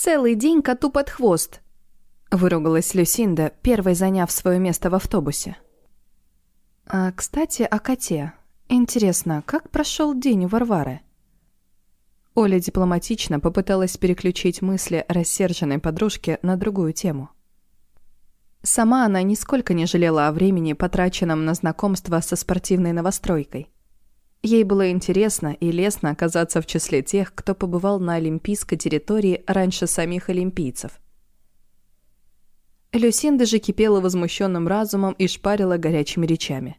Целый день коту под хвост!» Выругалась Люсинда, первой заняв свое место в автобусе. А, кстати, о коте. Интересно, как прошел день у Варвары? Оля дипломатично попыталась переключить мысли рассерженной подружки на другую тему. Сама она нисколько не жалела о времени, потраченном на знакомство со спортивной новостройкой. Ей было интересно и лестно оказаться в числе тех, кто побывал на олимпийской территории раньше самих олимпийцев. Люсинда же кипела возмущенным разумом и шпарила горячими речами.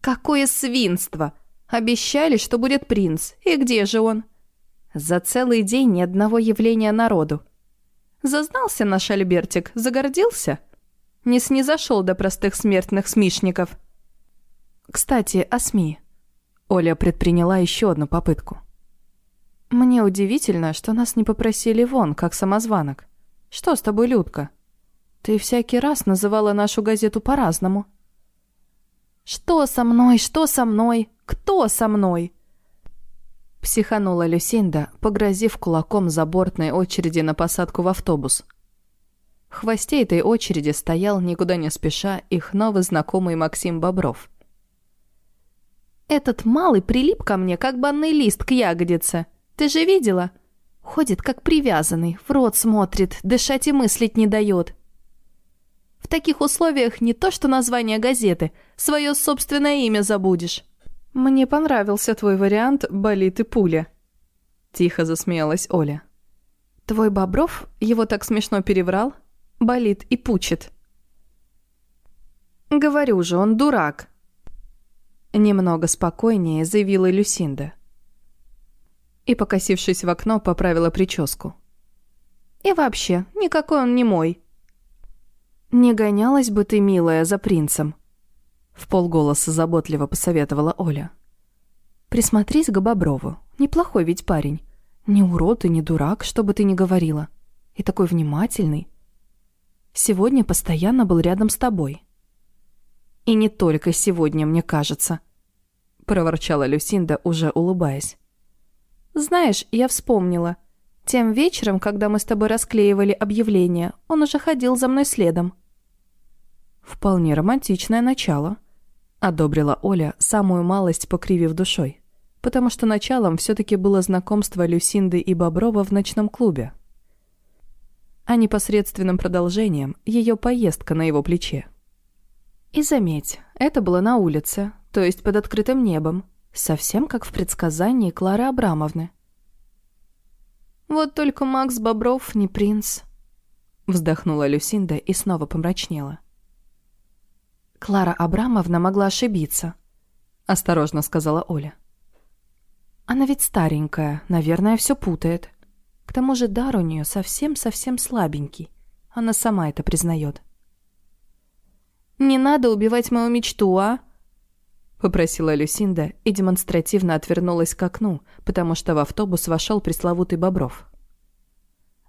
«Какое свинство! Обещали, что будет принц. И где же он?» За целый день ни одного явления народу. Зазнался наш Альбертик, загордился? Не снизошел до простых смертных смешников. Кстати, о СМИ. Оля предприняла еще одну попытку. Мне удивительно, что нас не попросили вон, как самозванок. Что с тобой, Людка? Ты всякий раз называла нашу газету по-разному. Что со мной, что со мной, кто со мной? Психанула Люсинда, погрозив кулаком забортной очереди на посадку в автобус. В хвосте этой очереди стоял, никуда не спеша, их новый знакомый Максим Бобров. «Этот малый прилип ко мне, как банный лист к ягодице. Ты же видела? Ходит, как привязанный, в рот смотрит, дышать и мыслить не дает. В таких условиях не то что название газеты, свое собственное имя забудешь». «Мне понравился твой вариант «болит и пуля», — тихо засмеялась Оля. «Твой Бобров его так смешно переврал? Болит и пучит». «Говорю же, он дурак», — немного спокойнее заявила Люсинда. И, покосившись в окно, поправила прическу. «И вообще, никакой он не мой». «Не гонялась бы ты, милая, за принцем», — в полголоса заботливо посоветовала Оля. «Присмотрись к Боброву. Неплохой ведь парень. Не урод и не дурак, что бы ты ни говорила. И такой внимательный. Сегодня постоянно был рядом с тобой». «И не только сегодня, мне кажется», — проворчала Люсинда, уже улыбаясь. «Знаешь, я вспомнила. Тем вечером, когда мы с тобой расклеивали объявление, он уже ходил за мной следом». «Вполне романтичное начало», Одобрила Оля, самую малость покривив душой. Потому что началом все-таки было знакомство Люсинды и Боброва в ночном клубе. А непосредственным продолжением ее поездка на его плече. И заметь, это было на улице, то есть под открытым небом, совсем как в предсказании Клары Абрамовны. «Вот только Макс Бобров не принц», — вздохнула Люсинда и снова помрачнела. Клара Абрамовна могла ошибиться, осторожно сказала Оля. Она ведь старенькая, наверное, все путает. К тому же дар у нее совсем-совсем слабенький. Она сама это признает. «Не надо убивать мою мечту, а?» Попросила Люсинда и демонстративно отвернулась к окну, потому что в автобус вошел пресловутый Бобров.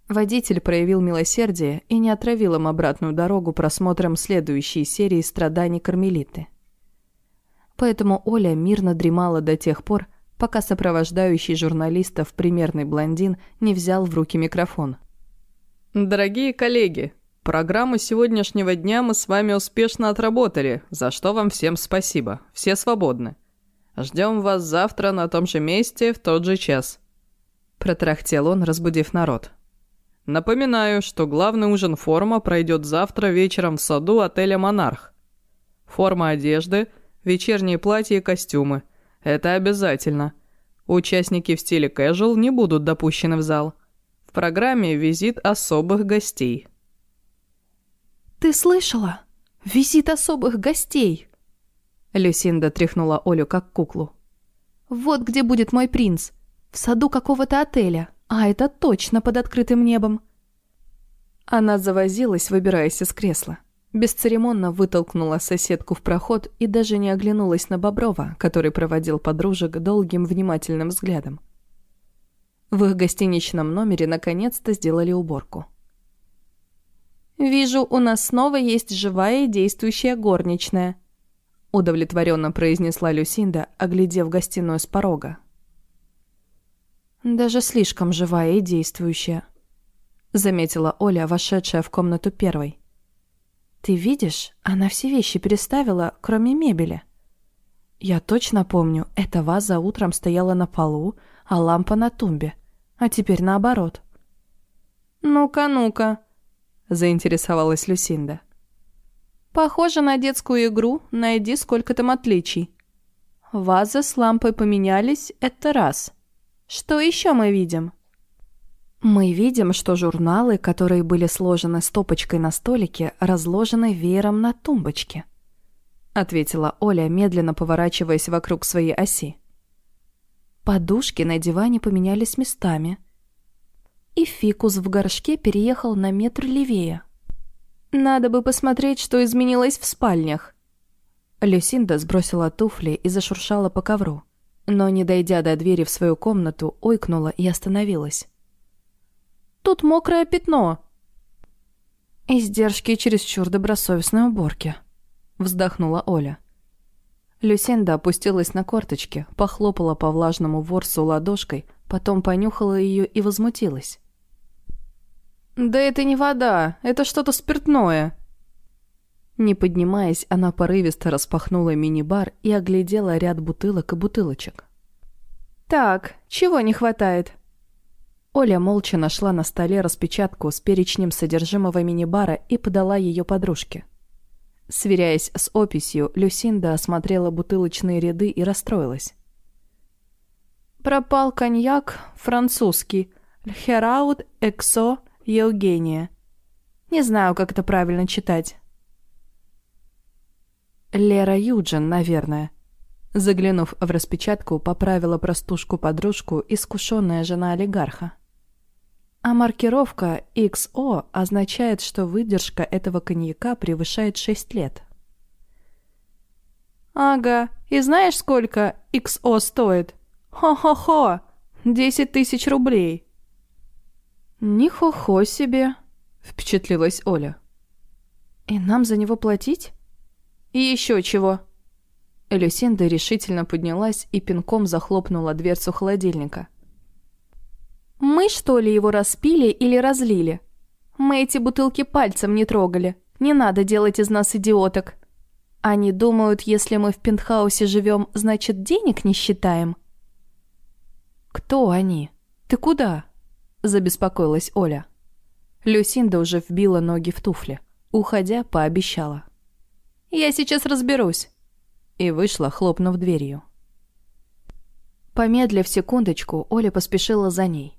Водитель проявил милосердие и не отравил им обратную дорогу просмотром следующей серии страданий Кармелиты. Поэтому Оля мирно дремала до тех пор, пока сопровождающий журналистов примерный блондин не взял в руки микрофон. «Дорогие коллеги, программу сегодняшнего дня мы с вами успешно отработали, за что вам всем спасибо. Все свободны. Ждем вас завтра на том же месте в тот же час», – протрахтел он, разбудив народ. Напоминаю, что главный ужин форума пройдет завтра вечером в саду отеля «Монарх». Форма одежды, вечерние платья и костюмы. Это обязательно. Участники в стиле casual не будут допущены в зал. В программе визит особых гостей. «Ты слышала? Визит особых гостей!» Люсинда тряхнула Олю как куклу. «Вот где будет мой принц. В саду какого-то отеля. А это точно под открытым небом. Она завозилась, выбираясь из кресла. Бесцеремонно вытолкнула соседку в проход и даже не оглянулась на Боброва, который проводил подружек долгим внимательным взглядом. В их гостиничном номере наконец-то сделали уборку. «Вижу, у нас снова есть живая и действующая горничная», удовлетворенно произнесла Люсинда, оглядев гостиную с порога. Даже слишком живая и действующая. заметила Оля, вошедшая в комнату первой. «Ты видишь, она все вещи переставила, кроме мебели». «Я точно помню, эта ваза утром стояла на полу, а лампа на тумбе. А теперь наоборот». «Ну-ка, ну-ка», — заинтересовалась Люсинда. «Похоже на детскую игру «Найди сколько там отличий». Ваза с лампой поменялись — это раз. Что еще мы видим?» Мы видим, что журналы, которые были сложены стопочкой на столике, разложены веером на тумбочке. Ответила Оля, медленно поворачиваясь вокруг своей оси. Подушки на диване поменялись местами. И фикус в горшке переехал на метр левее. «Надо бы посмотреть, что изменилось в спальнях». Люсинда сбросила туфли и зашуршала по ковру, но, не дойдя до двери в свою комнату, ойкнула и остановилась. Тут мокрое пятно». «Издержки чересчур добросовестной уборки», — вздохнула Оля. Люсенда опустилась на корточки, похлопала по влажному ворсу ладошкой, потом понюхала ее и возмутилась. «Да это не вода, это что-то спиртное». Не поднимаясь, она порывисто распахнула мини-бар и оглядела ряд бутылок и бутылочек. «Так, чего не хватает?» Оля молча нашла на столе распечатку с перечнем содержимого мини-бара и подала ее подружке. Сверяясь с описью, Люсинда осмотрела бутылочные ряды и расстроилась. «Пропал коньяк французский. Льхераут Эксо Евгения. Не знаю, как это правильно читать». «Лера Юджин, наверное». Заглянув в распечатку, поправила простушку подружку искушенная жена олигарха. А маркировка XO означает, что выдержка этого коньяка превышает 6 лет. «Ага, и знаешь, сколько XO стоит? Хо-хо-хо! 10 тысяч рублей!» «Ни хо-хо себе!» — впечатлилась Оля. «И нам за него платить?» «И еще чего!» Люсинда решительно поднялась и пинком захлопнула дверцу холодильника. Мы, что ли, его распили или разлили? Мы эти бутылки пальцем не трогали. Не надо делать из нас идиоток. Они думают, если мы в пентхаусе живем, значит, денег не считаем? Кто они? Ты куда? Забеспокоилась Оля. Люсинда уже вбила ноги в туфли. Уходя, пообещала. «Я сейчас разберусь». И вышла, хлопнув дверью. Помедлив секундочку, Оля поспешила за ней.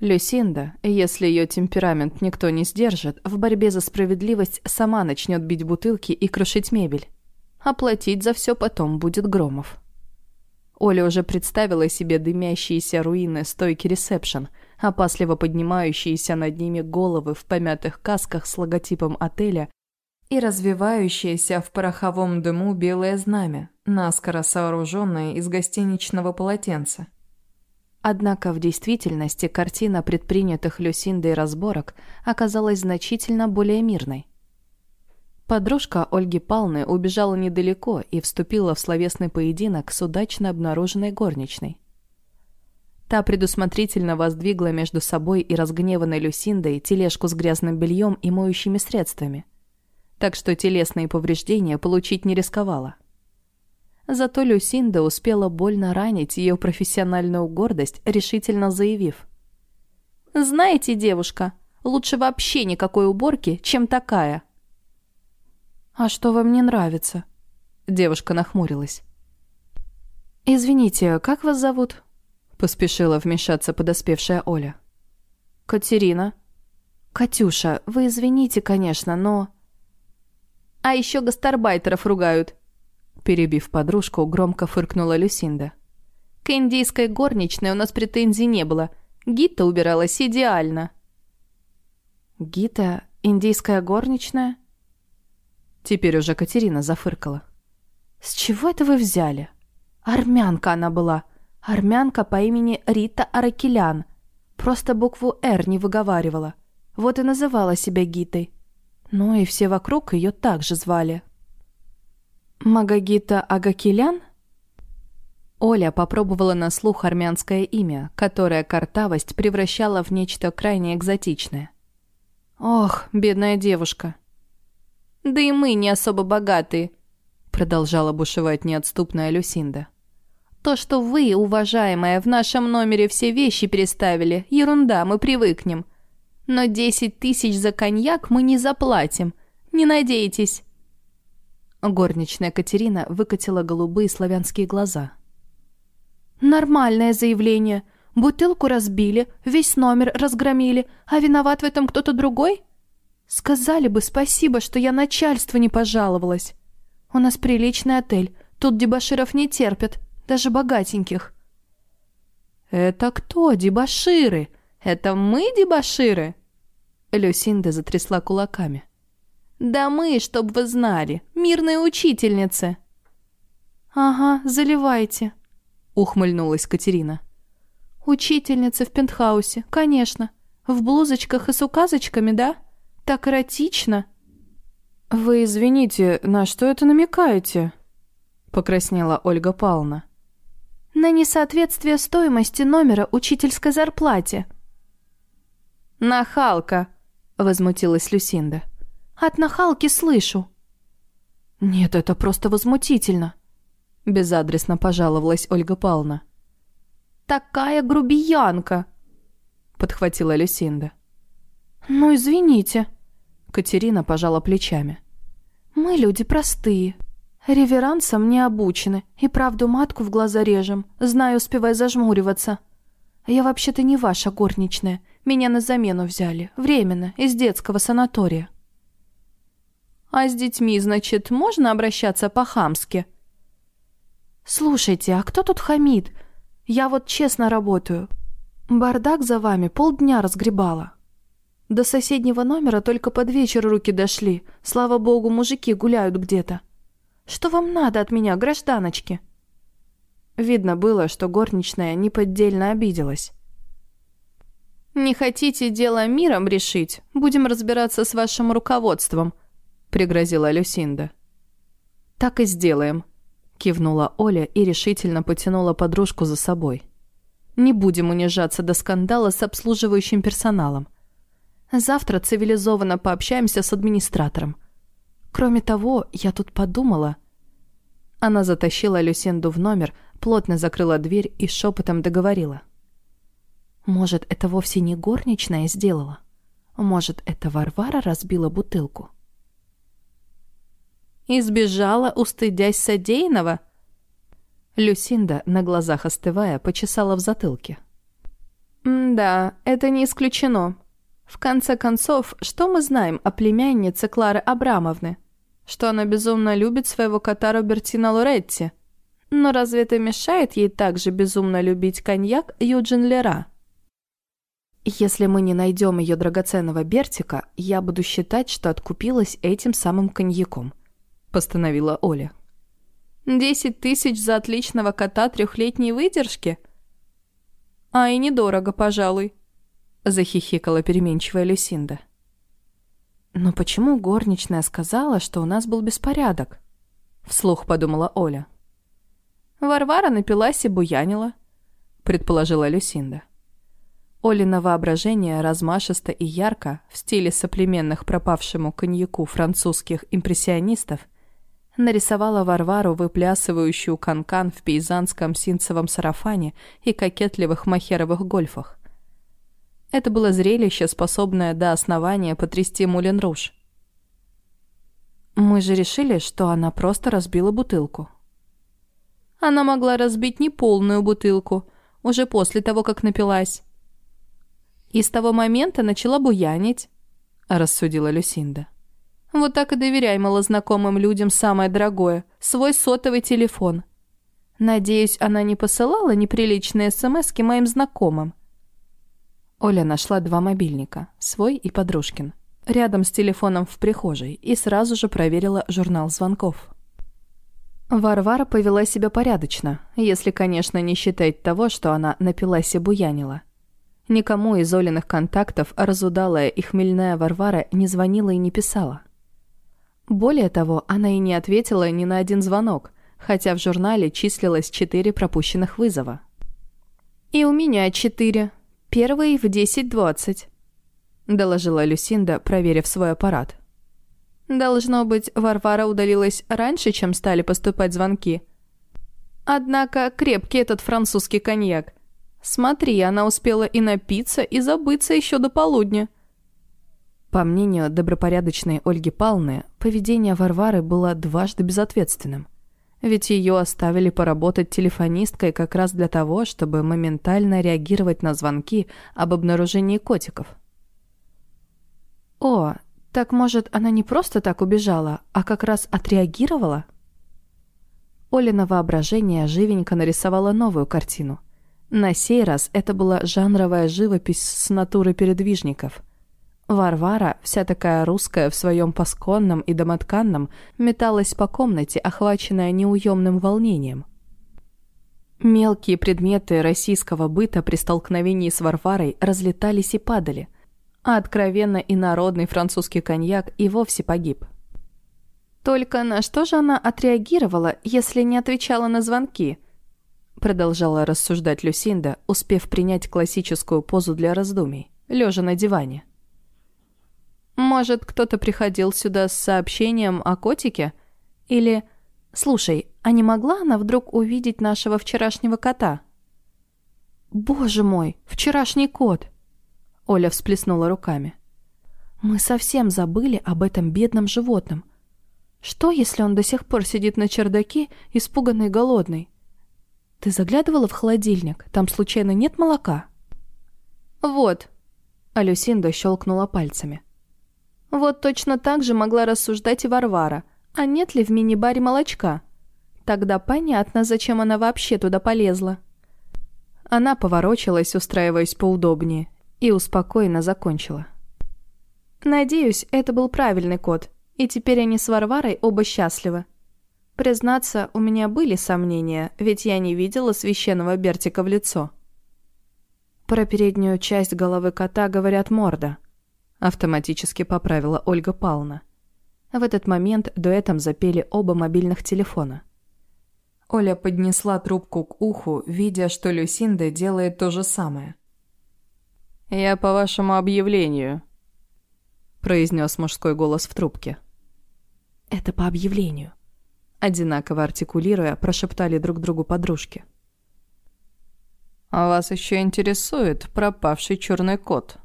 Люсинда, если ее темперамент никто не сдержит, в борьбе за справедливость сама начнет бить бутылки и крушить мебель. Оплатить за все потом будет Громов. Оля уже представила себе дымящиеся руины стойки ресепшн, опасливо поднимающиеся над ними головы в помятых касках с логотипом отеля и развивающееся в пороховом дыму белое знамя, наскоро сооруженное из гостиничного полотенца. Однако в действительности картина предпринятых Люсиндой разборок оказалась значительно более мирной. Подружка Ольги Палны убежала недалеко и вступила в словесный поединок с удачно обнаруженной горничной. Та предусмотрительно воздвигла между собой и разгневанной Люсиндой тележку с грязным бельем и моющими средствами. Так что телесные повреждения получить не рисковала. Зато Люсинда успела больно ранить ее профессиональную гордость, решительно заявив. «Знаете, девушка, лучше вообще никакой уборки, чем такая». «А что вам не нравится?» Девушка нахмурилась. «Извините, как вас зовут?» Поспешила вмешаться подоспевшая Оля. «Катерина». «Катюша, вы извините, конечно, но...» «А еще гастарбайтеров ругают. Перебив подружку, громко фыркнула Люсинда. «К индийской горничной у нас претензий не было. Гита убиралась идеально». «Гита? Индийская горничная?» Теперь уже Катерина зафыркала. «С чего это вы взяли? Армянка она была. Армянка по имени Рита Аракелян. Просто букву «Р» не выговаривала. Вот и называла себя Гитой. Ну и все вокруг ее так же звали». Магагита Агакилян? Оля попробовала на слух армянское имя, которое картавость превращала в нечто крайне экзотичное. Ох, бедная девушка. Да и мы не особо богатые, продолжала бушевать неотступная Люсинда. То, что вы, уважаемая, в нашем номере все вещи переставили, ерунда, мы привыкнем. Но десять тысяч за коньяк мы не заплатим. Не надейтесь. Горничная Катерина выкатила голубые славянские глаза. «Нормальное заявление. Бутылку разбили, весь номер разгромили, а виноват в этом кто-то другой? Сказали бы спасибо, что я начальству не пожаловалась. У нас приличный отель, тут дебоширов не терпят, даже богатеньких». «Это кто дебоширы? Это мы дебоширы?» Люсинда затрясла кулаками. «Да мы, чтоб вы знали, мирные учительницы!» «Ага, заливайте», — ухмыльнулась Катерина. «Учительница в пентхаусе, конечно. В блузочках и с указочками, да? Так эротично!» «Вы извините, на что это намекаете?» — покраснела Ольга Павловна. «На несоответствие стоимости номера учительской зарплате». «Нахалка!» — возмутилась Люсинда. От нахалки слышу». «Нет, это просто возмутительно», — безадресно пожаловалась Ольга Павловна. «Такая грубиянка», — подхватила Люсинда. «Ну, извините», — Катерина пожала плечами. «Мы люди простые. Реверансом не обучены, и правду матку в глаза режем, знаю, успевая зажмуриваться. Я вообще-то не ваша горничная, меня на замену взяли, временно, из детского санатория». А с детьми, значит, можно обращаться по-хамски? Слушайте, а кто тут хамит? Я вот честно работаю. Бардак за вами полдня разгребала. До соседнего номера только под вечер руки дошли. Слава богу, мужики гуляют где-то. Что вам надо от меня, гражданочки?» Видно было, что горничная неподдельно обиделась. «Не хотите дело миром решить? Будем разбираться с вашим руководством», — пригрозила Люсинда. «Так и сделаем», — кивнула Оля и решительно потянула подружку за собой. «Не будем унижаться до скандала с обслуживающим персоналом. Завтра цивилизованно пообщаемся с администратором. Кроме того, я тут подумала...» Она затащила Люсинду в номер, плотно закрыла дверь и шепотом договорила. «Может, это вовсе не горничная сделала? Может, это Варвара разбила бутылку?» и сбежала, устыдясь содеянного?» Люсинда, на глазах остывая, почесала в затылке. «Да, это не исключено. В конце концов, что мы знаем о племяннице Клары Абрамовны? Что она безумно любит своего кота Робертина Лоретти. Но разве это мешает ей также безумно любить коньяк Юджин Лера?» «Если мы не найдем ее драгоценного Бертика, я буду считать, что откупилась этим самым коньяком», — постановила Оля. «Десять тысяч за отличного кота трехлетней выдержки?» «А и недорого, пожалуй», — захихикала переменчивая Люсинда. «Но почему горничная сказала, что у нас был беспорядок?» — вслух подумала Оля. «Варвара напилась и буянила», — предположила Люсинда. Олина воображение размашисто и ярко, в стиле соплеменных пропавшему коньяку французских импрессионистов, нарисовала Варвару, выплясывающую канкан в пейзанском синцевом сарафане и кокетливых махеровых гольфах. Это было зрелище, способное до основания потрясти Мулен Руж. Мы же решили, что она просто разбила бутылку. Она могла разбить не полную бутылку, уже после того, как напилась. И с того момента начала буянить, рассудила Люсинда. Вот так и доверяй малознакомым людям самое дорогое – свой сотовый телефон. Надеюсь, она не посылала неприличные смс моим знакомым. Оля нашла два мобильника – свой и подружкин. Рядом с телефоном в прихожей и сразу же проверила журнал звонков. Варвара повела себя порядочно, если, конечно, не считать того, что она напилась и буянила. Никому из Олиных контактов разудалая и хмельная Варвара не звонила и не писала. Более того, она и не ответила ни на один звонок, хотя в журнале числилось четыре пропущенных вызова. «И у меня четыре. Первый в 10.20». доложила Люсинда, проверив свой аппарат. Должно быть, Варвара удалилась раньше, чем стали поступать звонки. Однако крепкий этот французский коньяк. Смотри, она успела и напиться, и забыться еще до полудня. По мнению добропорядочной Ольги Павловны, поведение Варвары было дважды безответственным. Ведь ее оставили поработать телефонисткой как раз для того, чтобы моментально реагировать на звонки об обнаружении котиков. «О, так может, она не просто так убежала, а как раз отреагировала?» Олина воображение живенько нарисовала новую картину. На сей раз это была жанровая живопись с натуры передвижников – Варвара, вся такая русская в своем пасконном и домотканном, металась по комнате, охваченная неуемным волнением. Мелкие предметы российского быта при столкновении с Варварой разлетались и падали, а откровенно инородный французский коньяк и вовсе погиб. «Только на что же она отреагировала, если не отвечала на звонки?» Продолжала рассуждать Люсинда, успев принять классическую позу для раздумий, лежа на диване. Может, кто-то приходил сюда с сообщением о котике? Или... Слушай, а не могла она вдруг увидеть нашего вчерашнего кота? Боже мой, вчерашний кот! Оля всплеснула руками. Мы совсем забыли об этом бедном животном. Что, если он до сих пор сидит на чердаке, испуганный голодный? Ты заглядывала в холодильник? Там случайно нет молока? Вот. Алюсинда щелкнула пальцами. Вот точно так же могла рассуждать и Варвара. А нет ли в мини-баре молочка? Тогда понятно, зачем она вообще туда полезла. Она поворочилась, устраиваясь поудобнее, и успокоенно закончила. Надеюсь, это был правильный код, и теперь они с Варварой оба счастливы. Признаться, у меня были сомнения, ведь я не видела священного Бертика в лицо. Про переднюю часть головы кота говорят морда – Автоматически поправила Ольга Павловна. В этот момент дуэтом запели оба мобильных телефона. Оля поднесла трубку к уху, видя, что Люсинда делает то же самое. «Я по вашему объявлению», – произнес мужской голос в трубке. «Это по объявлению», – одинаково артикулируя, прошептали друг другу подружки. «А вас еще интересует пропавший черный кот?»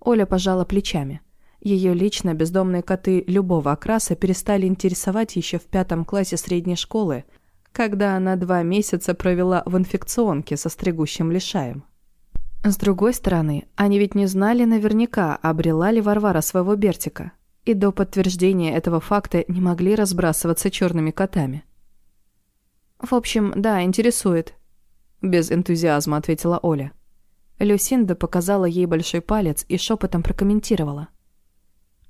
Оля пожала плечами. Ее лично бездомные коты любого окраса перестали интересовать еще в пятом классе средней школы, когда она два месяца провела в инфекционке со стригущим лишаем. С другой стороны, они ведь не знали наверняка, обрела ли Варвара своего Бертика, и до подтверждения этого факта не могли разбрасываться черными котами. «В общем, да, интересует», – без энтузиазма ответила Оля. Люсинда показала ей большой палец и шепотом прокомментировала.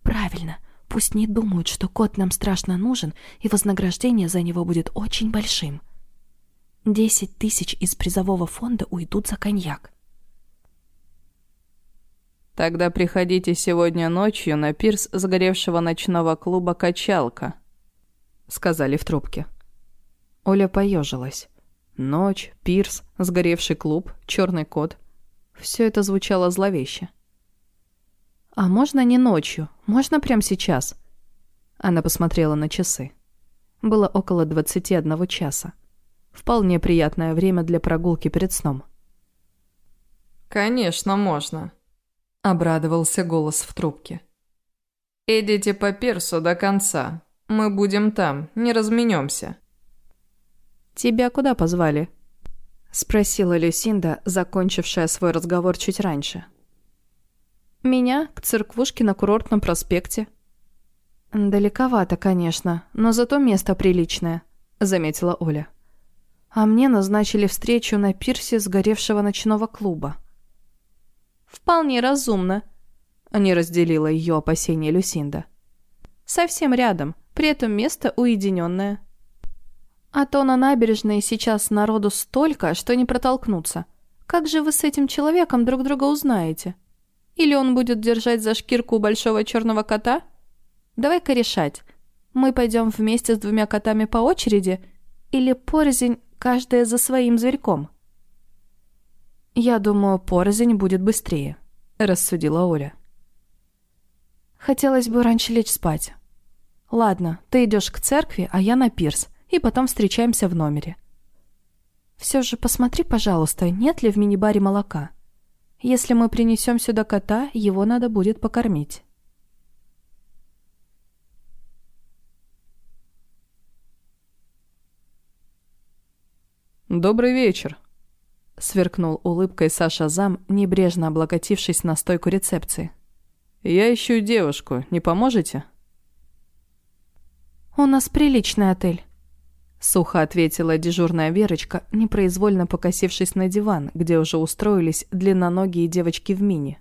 «Правильно. Пусть не думают, что кот нам страшно нужен, и вознаграждение за него будет очень большим. Десять тысяч из призового фонда уйдут за коньяк». «Тогда приходите сегодня ночью на пирс сгоревшего ночного клуба «Качалка», — сказали в трубке. Оля поежилась. Ночь, пирс, сгоревший клуб, черный кот — все это звучало зловеще. «А можно не ночью? Можно прямо сейчас?» Она посмотрела на часы. Было около двадцати одного часа. Вполне приятное время для прогулки перед сном. «Конечно, можно», — обрадовался голос в трубке. «Идите по персу до конца. Мы будем там, не разменемся». «Тебя куда позвали?» — спросила Люсинда, закончившая свой разговор чуть раньше. «Меня к церквушке на курортном проспекте». «Далековато, конечно, но зато место приличное», — заметила Оля. «А мне назначили встречу на пирсе сгоревшего ночного клуба». «Вполне разумно», — не разделила ее опасения Люсинда. «Совсем рядом, при этом место уединенное». А то на набережной сейчас народу столько, что не протолкнуться. Как же вы с этим человеком друг друга узнаете? Или он будет держать за шкирку большого черного кота? Давай-ка решать. Мы пойдем вместе с двумя котами по очереди или порознь, каждая за своим зверьком? Я думаю, порознь будет быстрее, рассудила Оля. Хотелось бы раньше лечь спать. Ладно, ты идешь к церкви, а я на пирс, и потом встречаемся в номере. Все же посмотри, пожалуйста, нет ли в мини-баре молока. Если мы принесем сюда кота, его надо будет покормить. «Добрый вечер», — сверкнул улыбкой Саша Зам, небрежно облокотившись на стойку рецепции. «Я ищу девушку, не поможете?» «У нас приличный отель», — сухо ответила дежурная Верочка, непроизвольно покосившись на диван, где уже устроились длинноногие девочки в мини.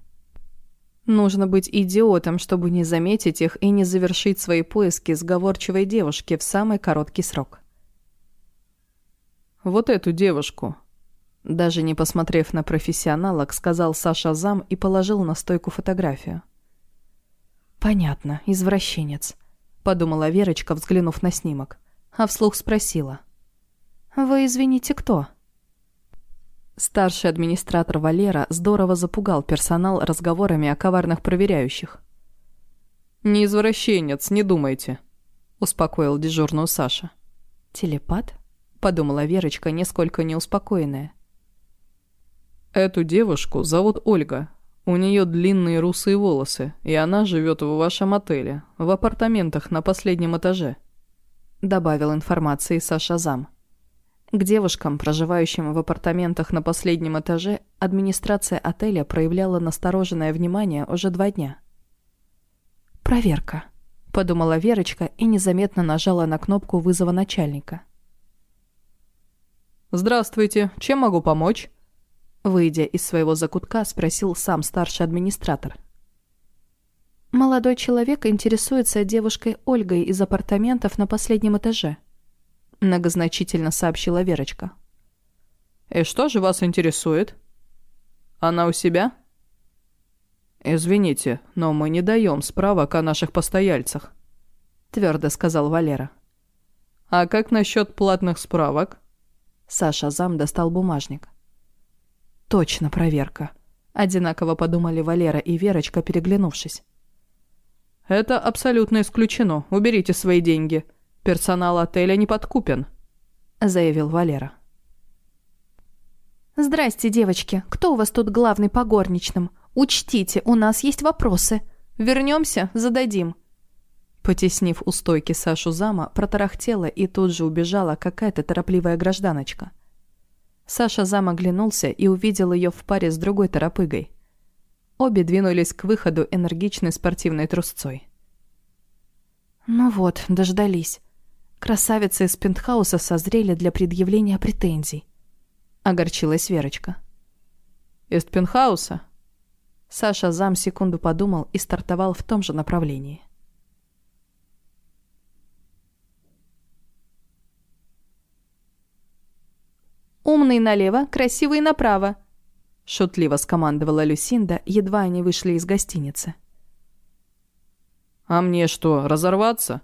Нужно быть идиотом, чтобы не заметить их и не завершить свои поиски сговорчивой девушки в самый короткий срок. Вот эту девушку». Даже не посмотрев на профессионалок, сказал Саша Зам и положил на стойку фотографию. «Понятно, извращенец», — подумала Верочка, взглянув на снимок, а вслух спросила. «Вы, извините, кто?» Старший администратор Валера здорово запугал персонал разговорами о коварных проверяющих. «Не извращенец, не думайте», — успокоил дежурную Саша. «Телепат?» — подумала Верочка, несколько неуспокоенная. «Эту девушку зовут Ольга. У нее длинные русые волосы, и она живет в вашем отеле, в апартаментах на последнем этаже», — добавил информации Саша Зам. К девушкам, проживающим в апартаментах на последнем этаже, администрация отеля проявляла настороженное внимание уже два дня. «Проверка», — подумала Верочка и незаметно нажала на кнопку вызова начальника. «Здравствуйте, чем могу помочь?» Выйдя из своего закутка, спросил сам старший администратор. «Молодой человек интересуется девушкой Ольгой из апартаментов на последнем этаже», многозначительно сообщила Верочка. «И что же вас интересует? Она у себя?» «Извините, но мы не даем справок о наших постояльцах», твердо сказал Валера. «А как насчет платных справок?» Саша зам достал бумажник. «Точно проверка», — одинаково подумали Валера и Верочка, переглянувшись. «Это абсолютно исключено. Уберите свои деньги. Персонал отеля не подкупен», — заявил Валера. «Здрасте, девочки. Кто у вас тут главный по горничным? Учтите, у нас есть вопросы. Вернемся, зададим», Потеснив у стойки Сашу зама, протарахтела и тут же убежала какая-то торопливая гражданочка. Саша зам оглянулся и увидел ее в паре с другой торопыгой. Обе двинулись к выходу энергичной спортивной трусцой. «Ну вот, дождались. Красавицы из пентхауса созрели для предъявления претензий», — огорчилась Верочка. «Из пентхауса?» Саша зам секунду подумал и стартовал в том же направлении. Умный налево, красивый направо!» Шутливо скомандовала Люсинда, едва они вышли из гостиницы. «А мне что, разорваться?»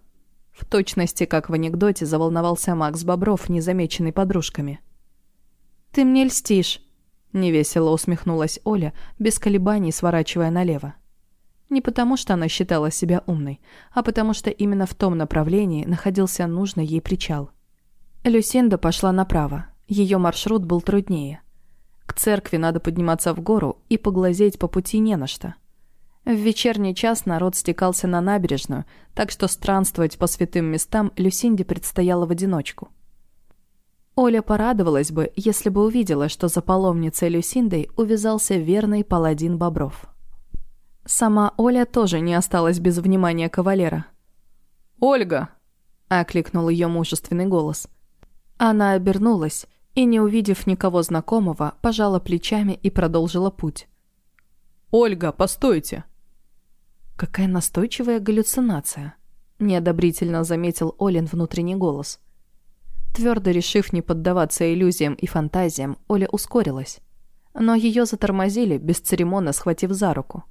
В точности, как в анекдоте, заволновался Макс Бобров, незамеченный подружками. «Ты мне льстишь!» – невесело усмехнулась Оля, без колебаний сворачивая налево. Не потому, что она считала себя умной, а потому что именно в том направлении находился нужный ей причал. Люсинда пошла направо, ее маршрут был труднее. К церкви надо подниматься в гору и поглазеть по пути не на что. В вечерний час народ стекался на набережную, так что странствовать по святым местам Люсинде предстояло в одиночку. Оля порадовалась бы, если бы увидела, что за паломницей Люсиндой увязался верный паладин Бобров. Сама Оля тоже не осталась без внимания кавалера. «Ольга!» – окликнул ее мужественный голос. Она обернулась и, не увидев никого знакомого, пожала плечами и продолжила путь. «Ольга, постойте!» «Какая настойчивая галлюцинация!» – неодобрительно заметил Олин внутренний голос. Твердо решив не поддаваться иллюзиям и фантазиям, Оля ускорилась. Но ее затормозили, бесцеремонно схватив за руку.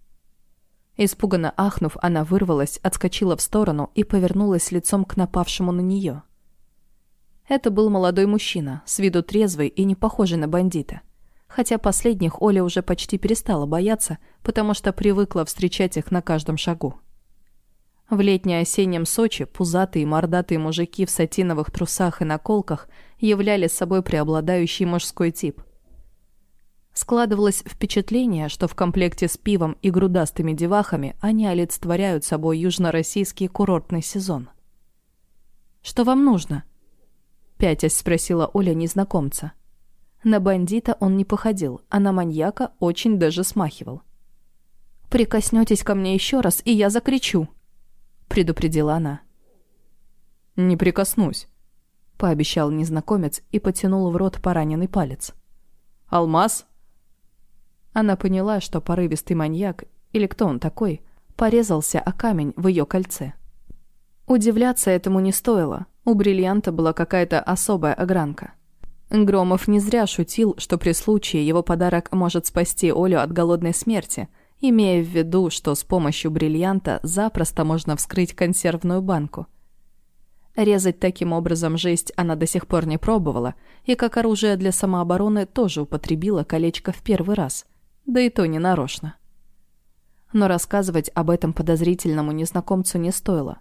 Испуганно ахнув, она вырвалась, отскочила в сторону и повернулась лицом к напавшему на нее – это был молодой мужчина, с виду трезвый и не похожий на бандита. хотя последних Оля уже почти перестала бояться, потому что привыкла встречать их на каждом шагу. В летне-осеннем Сочи пузатые мордатые мужики в сатиновых трусах и наколках являли собой преобладающий мужской тип. Складывалось впечатление, что в комплекте с пивом и грудастыми девахами они олицетворяют собой южно-российский курортный сезон. «Что вам нужно?» – пятясь спросила Оля незнакомца – на бандита он не походил, а на маньяка очень даже смахивал. «Прикоснётесь ко мне еще раз, и я закричу», — предупредила она. «Не прикоснусь», — пообещал незнакомец и потянул в рот пораненный палец. «Алмаз?» Она поняла, что порывистый маньяк, или кто он такой, порезался о камень в ее кольце. Удивляться этому не стоило, у бриллианта была какая-то особая огранка. Громов не зря шутил, что при случае его подарок может спасти Олю от голодной смерти, имея в виду, что с помощью бриллианта запросто можно вскрыть консервную банку. Резать таким образом жесть она до сих пор не пробовала, и как оружие для самообороны тоже употребила колечко в первый раз, да и то не нарочно. Но рассказывать об этом подозрительному незнакомцу не стоило.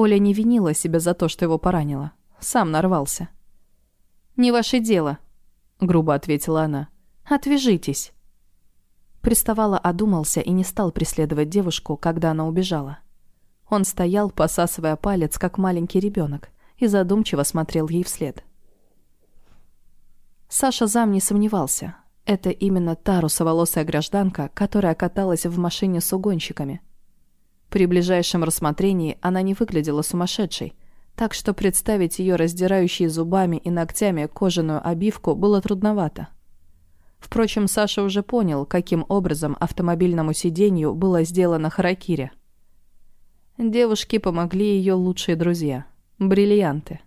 Оля не винила себя за то, что его поранила. Сам нарвался. «Не ваше дело», — грубо ответила она. «Отвяжитесь». Приставала, одумался и не стал преследовать девушку, когда она убежала. Он стоял, посасывая палец, как маленький ребенок, и задумчиво смотрел ей вслед. Саша зам не сомневался. Это именно та русоволосая гражданка, которая каталась в машине с угонщиками. При ближайшем рассмотрении она не выглядела сумасшедшей, так что представить ее раздирающей зубами и ногтями кожаную обивку было трудновато. Впрочем, Саша уже понял, каким образом автомобильному сиденью было сделано харакири. Девушке помогли ее лучшие друзья – бриллианты.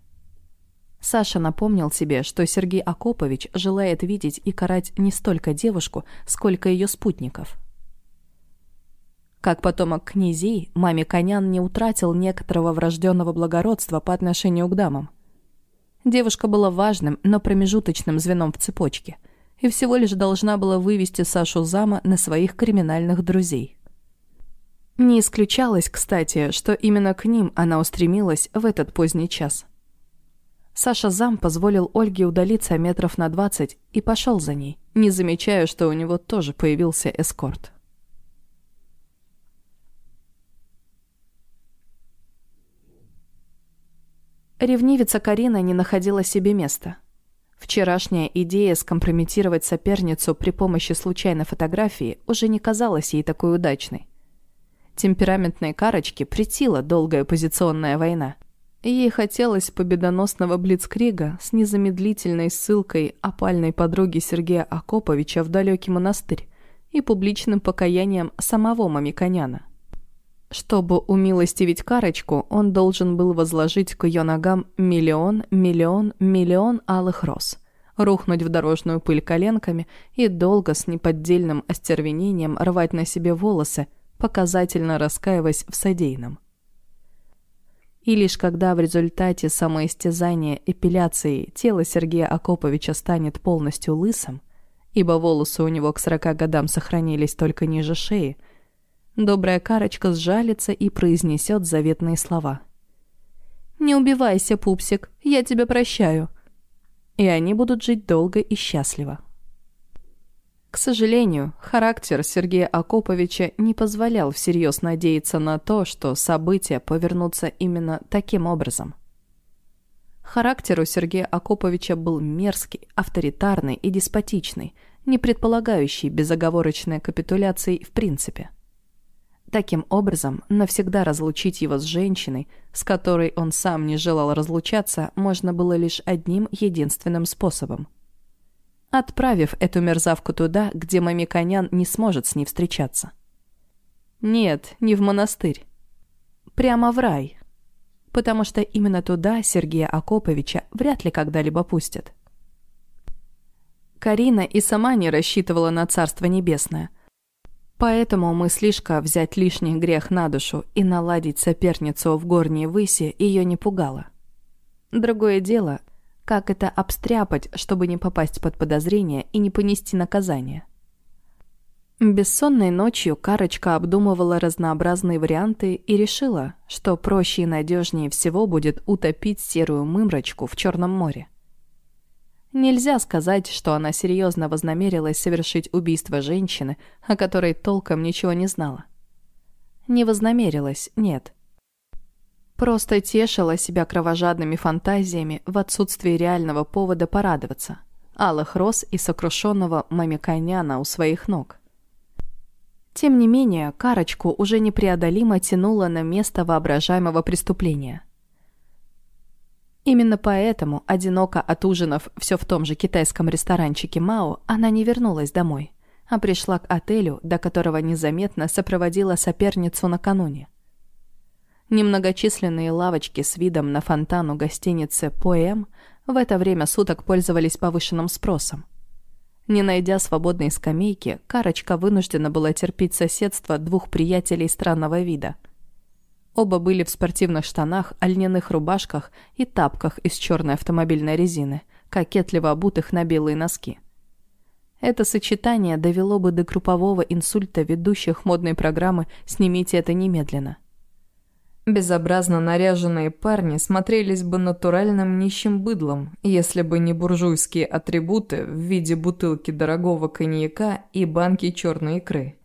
Саша напомнил себе, что Сергей Акопович желает видеть и карать не столько девушку, сколько ее спутников – как потомок князей, маме Конян не утратил некоторого врожденного благородства по отношению к дамам. Девушка была важным, но промежуточным звеном в цепочке и всего лишь должна была вывести Сашу Зама на своих криминальных друзей. Не исключалось, кстати, что именно к ним она устремилась в этот поздний час. Саша Зам позволил Ольге удалиться метров на двадцать и пошел за ней, не замечая, что у него тоже появился эскорт. Ревнивица Карина не находила себе места. Вчерашняя идея скомпрометировать соперницу при помощи случайной фотографии уже не казалась ей такой удачной. Темпераментной Карочке претила долгая позиционная война. Ей хотелось победоносного блицкрига с незамедлительной ссылкой опальной подруги Сергея Акоповича в далекий монастырь и публичным покаянием самого Мамиконяна – чтобы умилостивить Карочку, он должен был возложить к ее ногам миллион, миллион, миллион алых роз, рухнуть в дорожную пыль коленками и долго с неподдельным остервенением рвать на себе волосы, показательно раскаиваясь в содеянном. И лишь когда в результате самоистязания эпиляции тело Сергея Акоповича станет полностью лысым, ибо волосы у него к сорока годам сохранились только ниже шеи, Добрая Карочка сжалится и произнесет заветные слова. «Не убивайся, пупсик, я тебя прощаю». И они будут жить долго и счастливо. К сожалению, характер Сергея Акоповича не позволял всерьез надеяться на то, что события повернутся именно таким образом. Характер у Сергея Акоповича был мерзкий, авторитарный и деспотичный, не предполагающий безоговорочной капитуляции в принципе. Таким образом, навсегда разлучить его с женщиной, с которой он сам не желал разлучаться, можно было лишь одним единственным способом. Отправив эту мерзавку туда, где Мамиконян не сможет с ней встречаться. Нет, не в монастырь. Прямо в рай. Потому что именно туда Сергея Акоповича вряд ли когда-либо пустят. Карина и сама не рассчитывала на Царство Небесное – Поэтому мы слишком взять лишний грех на душу и наладить соперницу в горней выси ее не пугало. Другое дело, Как это обстряпать, чтобы не попасть под подозрение и не понести наказание? Бессонной ночью Карочка обдумывала разнообразные варианты и решила, что проще и надежнее всего будет утопить серую мымрочку в Черном море. Нельзя сказать, что она серьезно вознамерилась совершить убийство женщины, о которой толком ничего не знала. Не вознамерилась, нет. Просто тешила себя кровожадными фантазиями в отсутствии реального повода порадоваться. Алых роз и сокрушенного мамиконяна у своих ног. Тем не менее, Карочку уже непреодолимо тянуло на место воображаемого преступления – Именно поэтому, одиноко отужинав все в том же китайском ресторанчике Мао, она не вернулась домой, а пришла к отелю, до которого незаметно сопроводила соперницу накануне. Немногочисленные лавочки с видом на фонтану гостиницы «Поэм» в это время суток пользовались повышенным спросом. Не найдя свободной скамейки, Карочка вынуждена была терпеть соседство двух приятелей странного вида – Оба были в спортивных штанах, льняных рубашках и тапках из черной автомобильной резины, кокетливо обутых на белые носки. Это сочетание довело бы до группового инсульта ведущих модной программы «Снимите это немедленно». Безобразно наряженные парни смотрелись бы натуральным нищим быдлом, если бы не буржуйские атрибуты в виде бутылки дорогого коньяка и банки черной икры.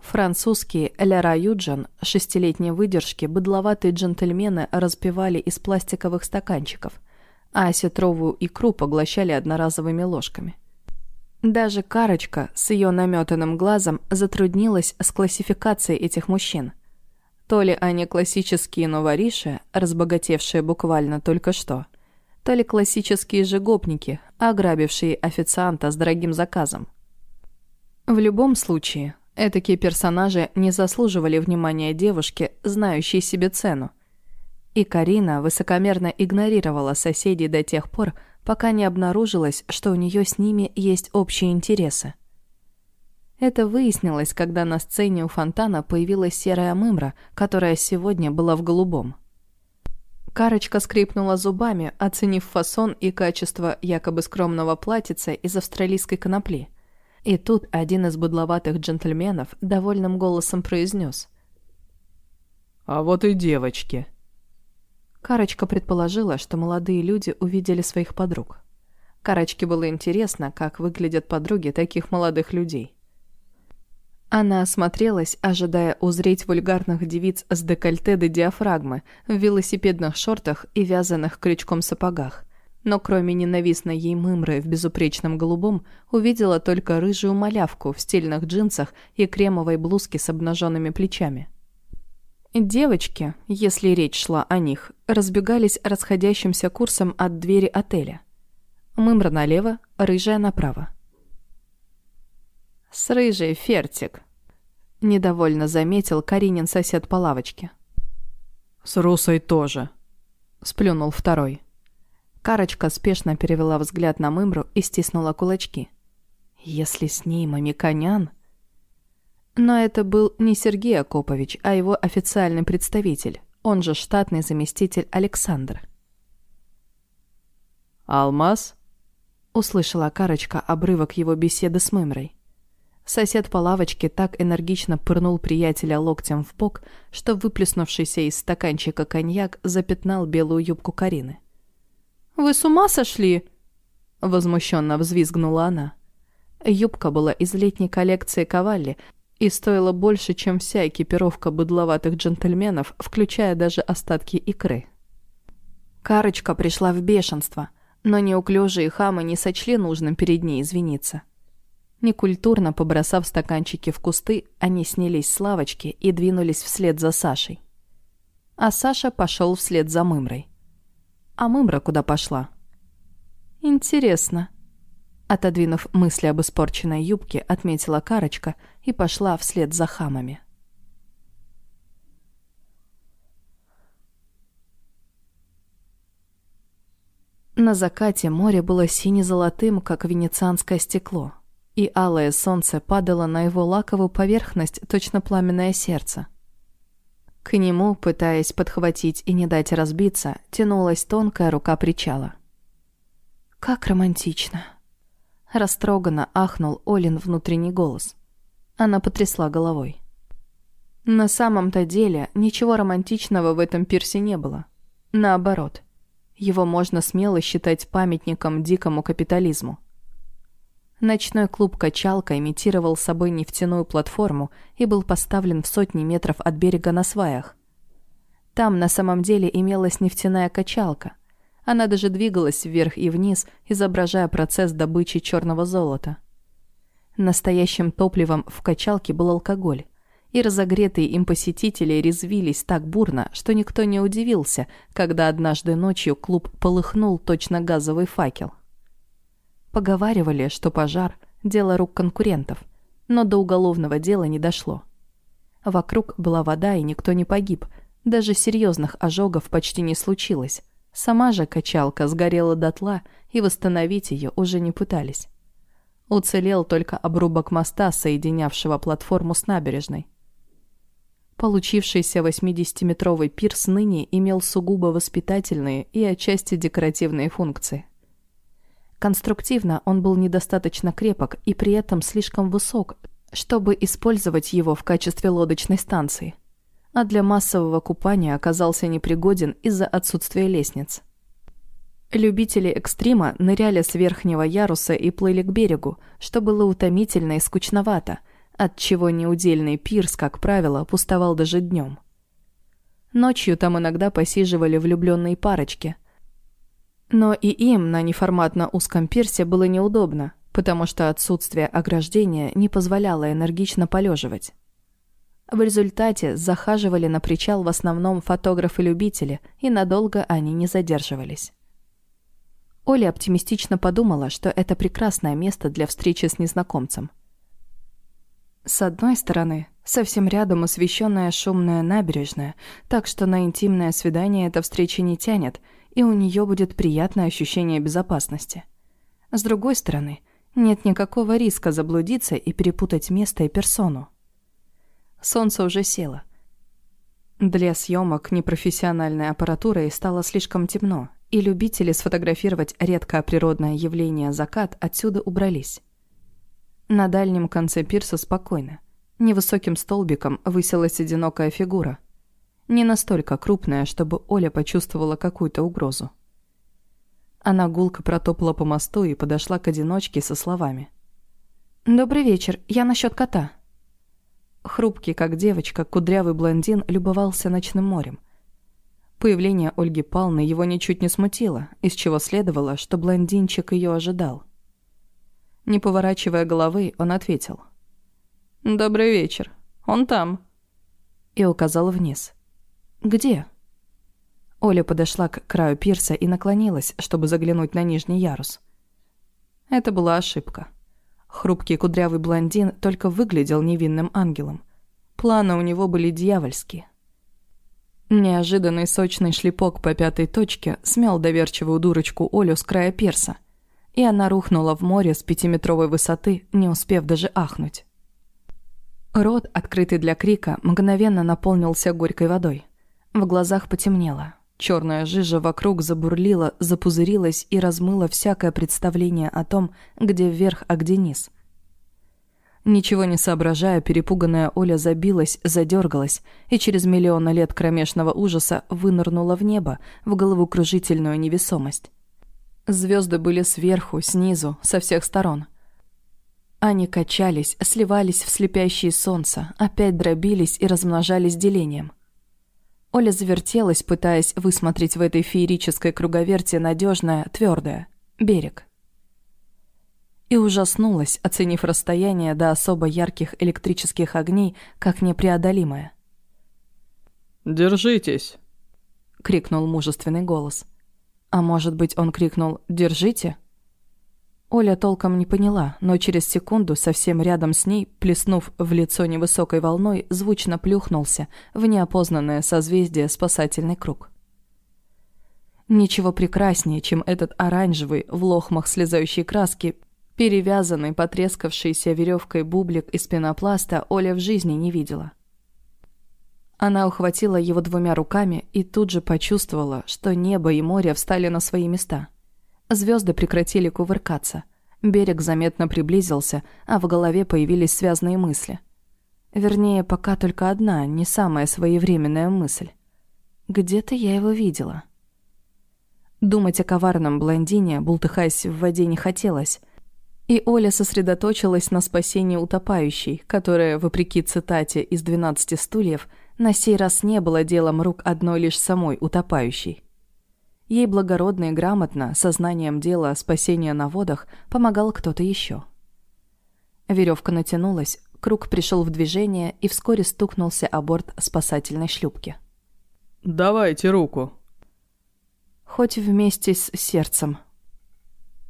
Французские Ляра Юджин, шестилетней выдержки, быдловатые джентльмены распивали из пластиковых стаканчиков, а осетровую икру поглощали одноразовыми ложками. Даже Карочка с ее наметанным глазом затруднилась с классификацией этих мужчин. То ли они классические новориши, разбогатевшие буквально только что, то ли классические же гопники, ограбившие официанта с дорогим заказом. В любом случае, Этакие персонажи не заслуживали внимания девушки, знающей себе цену. И Карина высокомерно игнорировала соседей до тех пор, пока не обнаружилось, что у нее с ними есть общие интересы. Это выяснилось, когда на сцене у фонтана появилась серая мымра, которая сегодня была в голубом. Карочка скрипнула зубами, оценив фасон и качество якобы скромного платьица из австралийской конопли – и тут один из быдловатых джентльменов довольным голосом произнес. «А вот и девочки». Карочка предположила, что молодые люди увидели своих подруг. Карочке было интересно, как выглядят подруги таких молодых людей. Она осмотрелась, ожидая узреть вульгарных девиц с декольте до диафрагмы, в велосипедных шортах и вязаных крючком сапогах. Но кроме ненавистной ей мымры в безупречном голубом, увидела только рыжую малявку в стильных джинсах и кремовой блузке с обнаженными плечами. Девочки, если речь шла о них, разбегались расходящимся курсом от двери отеля. Мымра налево, рыжая направо. «С рыжей фертик», – недовольно заметил Каринин сосед по лавочке. «С русой тоже», – сплюнул второй. Карочка спешно перевела взгляд на Мымру и стиснула кулачки. «Если с ней Мамиконян...» Но это был не Сергей Акопович, а его официальный представитель, он же штатный заместитель Александр. «Алмаз?» — услышала Карочка обрывок его беседы с Мымрой. Сосед по лавочке так энергично пырнул приятеля локтем в бок, что выплеснувшийся из стаканчика коньяк запятнал белую юбку Карины. Вы с ума сошли?» Возмущенно взвизгнула она. Юбка была из летней коллекции Кавалли и стоила больше, чем вся экипировка быдловатых джентльменов, включая даже остатки икры. Карочка пришла в бешенство, но неуклюжие хамы не сочли нужным перед ней извиниться. Некультурно побросав стаканчики в кусты, они снялись с лавочки и двинулись вслед за Сашей. А Саша пошел вслед за Мымрой. А Мымра куда пошла? Интересно. Отодвинув мысли об испорченной юбке, отметила Карочка и пошла вслед за хамами. На закате море было сине-золотым, как венецианское стекло, и алое солнце падало на его лаковую поверхность, точно пламенное сердце. К нему, пытаясь подхватить и не дать разбиться, тянулась тонкая рука причала. Как романтично. Растроганно ахнул Олин внутренний голос. Она потрясла головой. На самом-то деле ничего романтичного в этом пирсе не было. Наоборот, его можно смело считать памятником дикому капитализму. Ночной клуб «Качалка» имитировал собой нефтяную платформу и был поставлен в сотни метров от берега на сваях. Там на самом деле имелась нефтяная качалка. Она даже двигалась вверх и вниз, изображая процесс добычи черного золота. Настоящим топливом в качалке был алкоголь и разогретые им посетители резвились так бурно, что никто не удивился, когда однажды ночью клуб полыхнул точно газовый факел. Поговаривали, что пожар – дело рук конкурентов, но до уголовного дела не дошло. Вокруг была вода, и никто не погиб, даже серьезных ожогов почти не случилось. Сама же качалка сгорела дотла, и восстановить ее уже не пытались. Уцелел только обрубок моста, соединявшего платформу с набережной. Получившийся 80-метровый пирс ныне имел сугубо воспитательные и отчасти декоративные функции. Конструктивно он был недостаточно крепок и при этом слишком высок, чтобы использовать его в качестве лодочной станции, а для массового купания оказался непригоден из-за отсутствия лестниц. Любители экстрима ныряли с верхнего яруса и плыли к берегу, что было утомительно и скучновато – отчего неудельный пирс, как правило, пустовал даже днем. Ночью там иногда посиживали влюбленные парочки. Но и им на неформатно узком пирсе было неудобно, потому что отсутствие ограждения не позволяло энергично полеживать. В результате захаживали на причал в основном фотографы-любители, и надолго они не задерживались. Оля оптимистично подумала, что это прекрасное место для встречи с незнакомцем – с одной стороны, совсем рядом освещенная шумная набережная, так что на интимное свидание эта встреча не тянет, и у нее будет приятное ощущение безопасности. С другой стороны, нет никакого риска заблудиться и перепутать место и персону. Солнце уже село. Для съемок непрофессиональной аппаратурой стало слишком темно, и любители сфотографировать редкое природное явление закат отсюда убрались. На дальнем конце пирса спокойно. Невысоким столбиком высилась одинокая фигура. Не настолько крупная, чтобы Оля почувствовала какую-то угрозу. Она гулко протопала по мосту и подошла к одиночке со словами. «Добрый вечер, я насчет кота». Хрупкий, как девочка, кудрявый блондин любовался ночным морем. Появление Ольги Палны его ничуть не смутило, из чего следовало, что блондинчик ее ожидал. Не поворачивая головы, он ответил. «Добрый вечер. Он там». И указал вниз. «Где?» Оля подошла к краю пирса и наклонилась, чтобы заглянуть на нижний ярус. Это была ошибка. Хрупкий кудрявый блондин только выглядел невинным ангелом. Планы у него были дьявольские. Неожиданный сочный шлепок по пятой точке смял доверчивую дурочку Олю с края пирса – и она рухнула в море с пятиметровой высоты, не успев даже ахнуть. Рот, открытый для крика, мгновенно наполнился горькой водой. В глазах потемнело. Черная жижа вокруг забурлила, запузырилась и размыла всякое представление о том, где вверх, а где низ. Ничего не соображая, перепуганная Оля забилась, задергалась и через миллионы лет кромешного ужаса вынырнула в небо, в головокружительную невесомость. Звезды были сверху, снизу, со всех сторон. Они качались, сливались в слепящее солнце, опять дробились и размножались делением. Оля завертелась, пытаясь высмотреть в этой феерической круговерти надежное, твердое берег. И ужаснулась, оценив расстояние до особо ярких электрических огней как непреодолимое. «Держитесь!» — крикнул мужественный голос. А может быть, он крикнул «Держите!» Оля толком не поняла, но через секунду совсем рядом с ней, плеснув в лицо невысокой волной, звучно плюхнулся в неопознанное созвездие спасательный круг. Ничего прекраснее, чем этот оранжевый, в лохмах слезающей краски, перевязанный потрескавшейся веревкой бублик из пенопласта, Оля в жизни не видела. Она ухватила его двумя руками и тут же почувствовала, что небо и море встали на свои места. Звезды прекратили кувыркаться. Берег заметно приблизился, а в голове появились связные мысли. Вернее, пока только одна, не самая своевременная мысль. Где-то я его видела. Думать о коварном блондине, бултыхаясь в воде, не хотелось. И Оля сосредоточилась на спасении утопающей, которая, вопреки цитате из «12 стульев», на сей раз не было делом рук одной лишь самой утопающей. Ей благородно и грамотно, сознанием дела спасения на водах, помогал кто-то еще. Веревка натянулась, круг пришел в движение и вскоре стукнулся о борт спасательной шлюпки. «Давайте руку», хоть вместе с сердцем.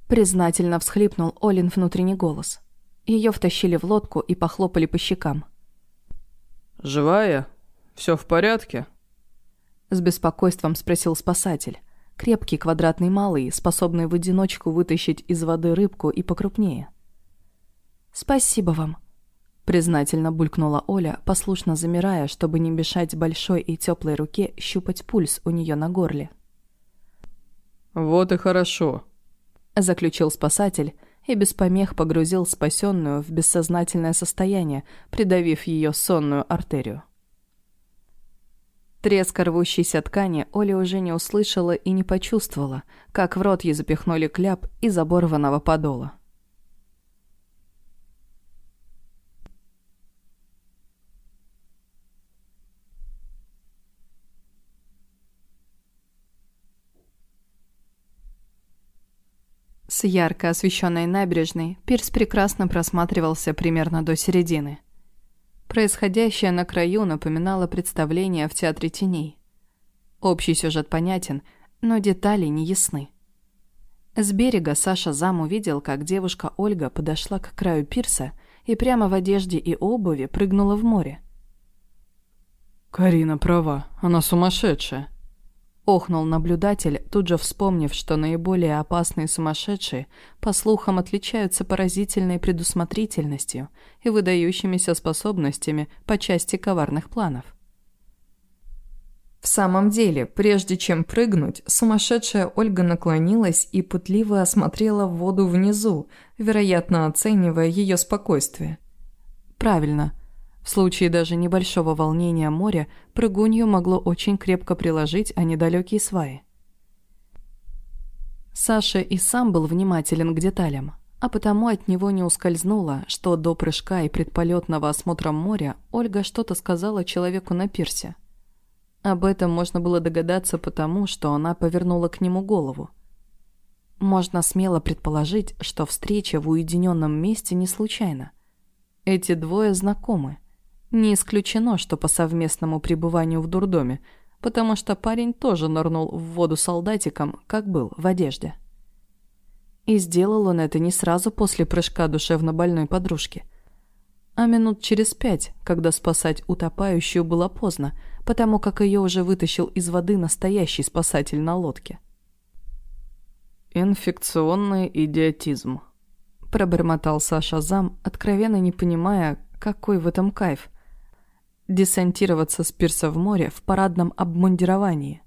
Признательно всхлипнул Олин внутренний голос. Ее втащили в лодку и похлопали по щекам. «Живая? Все в порядке?» С беспокойством спросил спасатель. Крепкий квадратный малый, способный в одиночку вытащить из воды рыбку и покрупнее. «Спасибо вам», — признательно булькнула Оля, послушно замирая, чтобы не мешать большой и теплой руке щупать пульс у нее на горле. «Вот и хорошо», — заключил спасатель и без помех погрузил спасенную в бессознательное состояние, придавив ее сонную артерию. Треск рвущейся ткани Оля уже не услышала и не почувствовала, как в рот ей запихнули кляп из оборванного подола. С ярко освещенной набережной пирс прекрасно просматривался примерно до середины. Происходящее на краю напоминало представление в театре теней. Общий сюжет понятен, но детали не ясны. С берега Саша Зам увидел, как девушка Ольга подошла к краю пирса и прямо в одежде и обуви прыгнула в море. «Карина права, она сумасшедшая», Охнул наблюдатель, тут же вспомнив, что наиболее опасные сумасшедшие, по слухам, отличаются поразительной предусмотрительностью и выдающимися способностями по части коварных планов. В самом деле, прежде чем прыгнуть, сумасшедшая Ольга наклонилась и пытливо осмотрела воду внизу, вероятно, оценивая ее спокойствие. Правильно – в случае даже небольшого волнения моря прыгунью могло очень крепко приложить о недалекие сваи. Саша и сам был внимателен к деталям, а потому от него не ускользнуло, что до прыжка и предполетного осмотра моря Ольга что-то сказала человеку на пирсе. Об этом можно было догадаться потому, что она повернула к нему голову. Можно смело предположить, что встреча в уединенном месте не случайна. Эти двое знакомы – не исключено, что по совместному пребыванию в дурдоме, потому что парень тоже нырнул в воду солдатиком, как был, в одежде. И сделал он это не сразу после прыжка душевно больной подружки, а минут через пять, когда спасать утопающую было поздно, потому как ее уже вытащил из воды настоящий спасатель на лодке. «Инфекционный идиотизм», – пробормотал Саша Зам, откровенно не понимая, какой в этом кайф – десантироваться с пирса в море в парадном обмундировании.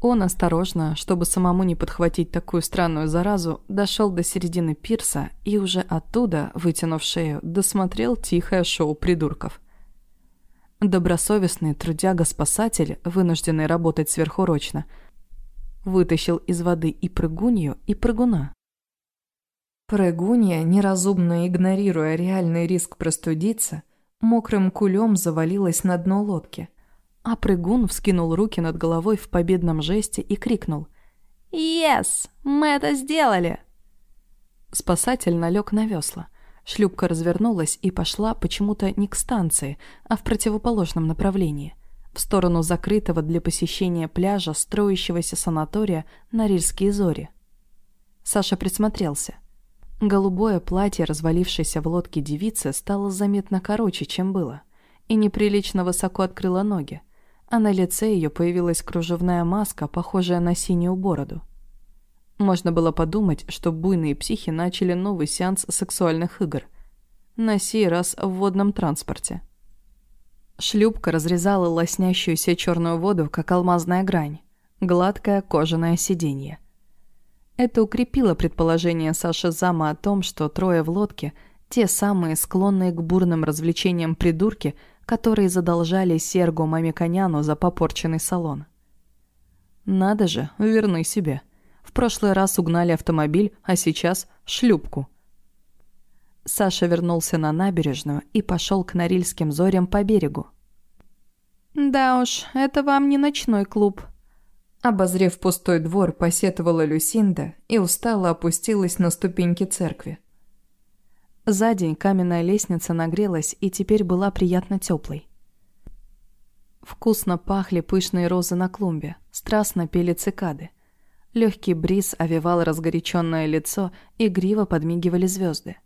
Он осторожно, чтобы самому не подхватить такую странную заразу, дошел до середины пирса и уже оттуда, вытянув шею, досмотрел тихое шоу придурков. Добросовестный трудяга-спасатель, вынужденный работать сверхурочно, вытащил из воды и прыгунью, и прыгуна. Прыгунья, неразумно игнорируя реальный риск простудиться, мокрым кулем завалилась на дно лодки. А прыгун вскинул руки над головой в победном жесте и крикнул «Yes! Мы это сделали!» Спасатель налег на весла. Шлюпка развернулась и пошла почему-то не к станции, а в противоположном направлении, в сторону закрытого для посещения пляжа строящегося санатория Норильские зори. Саша присмотрелся. Голубое платье, развалившееся в лодке девицы, стало заметно короче, чем было, и неприлично высоко открыло ноги, а на лице ее появилась кружевная маска, похожая на синюю бороду. Можно было подумать, что буйные психи начали новый сеанс сексуальных игр. На сей раз в водном транспорте. Шлюпка разрезала лоснящуюся черную воду, как алмазная грань. Гладкое кожаное сиденье. Это укрепило предположение Саши Зама о том, что трое в лодке – те самые склонные к бурным развлечениям придурки, которые задолжали Сергу Мамиконяну за попорченный салон. Надо же, верны себе. В прошлый раз угнали автомобиль, а сейчас – шлюпку. Саша вернулся на набережную и пошел к Норильским зорям по берегу. «Да уж, это вам не ночной клуб», Обозрев пустой двор, посетовала Люсинда и устало опустилась на ступеньки церкви. За день каменная лестница нагрелась и теперь была приятно теплой. Вкусно пахли пышные розы на клумбе, страстно пели цикады. Легкий бриз овевал разгоряченное лицо, и гриво подмигивали звезды.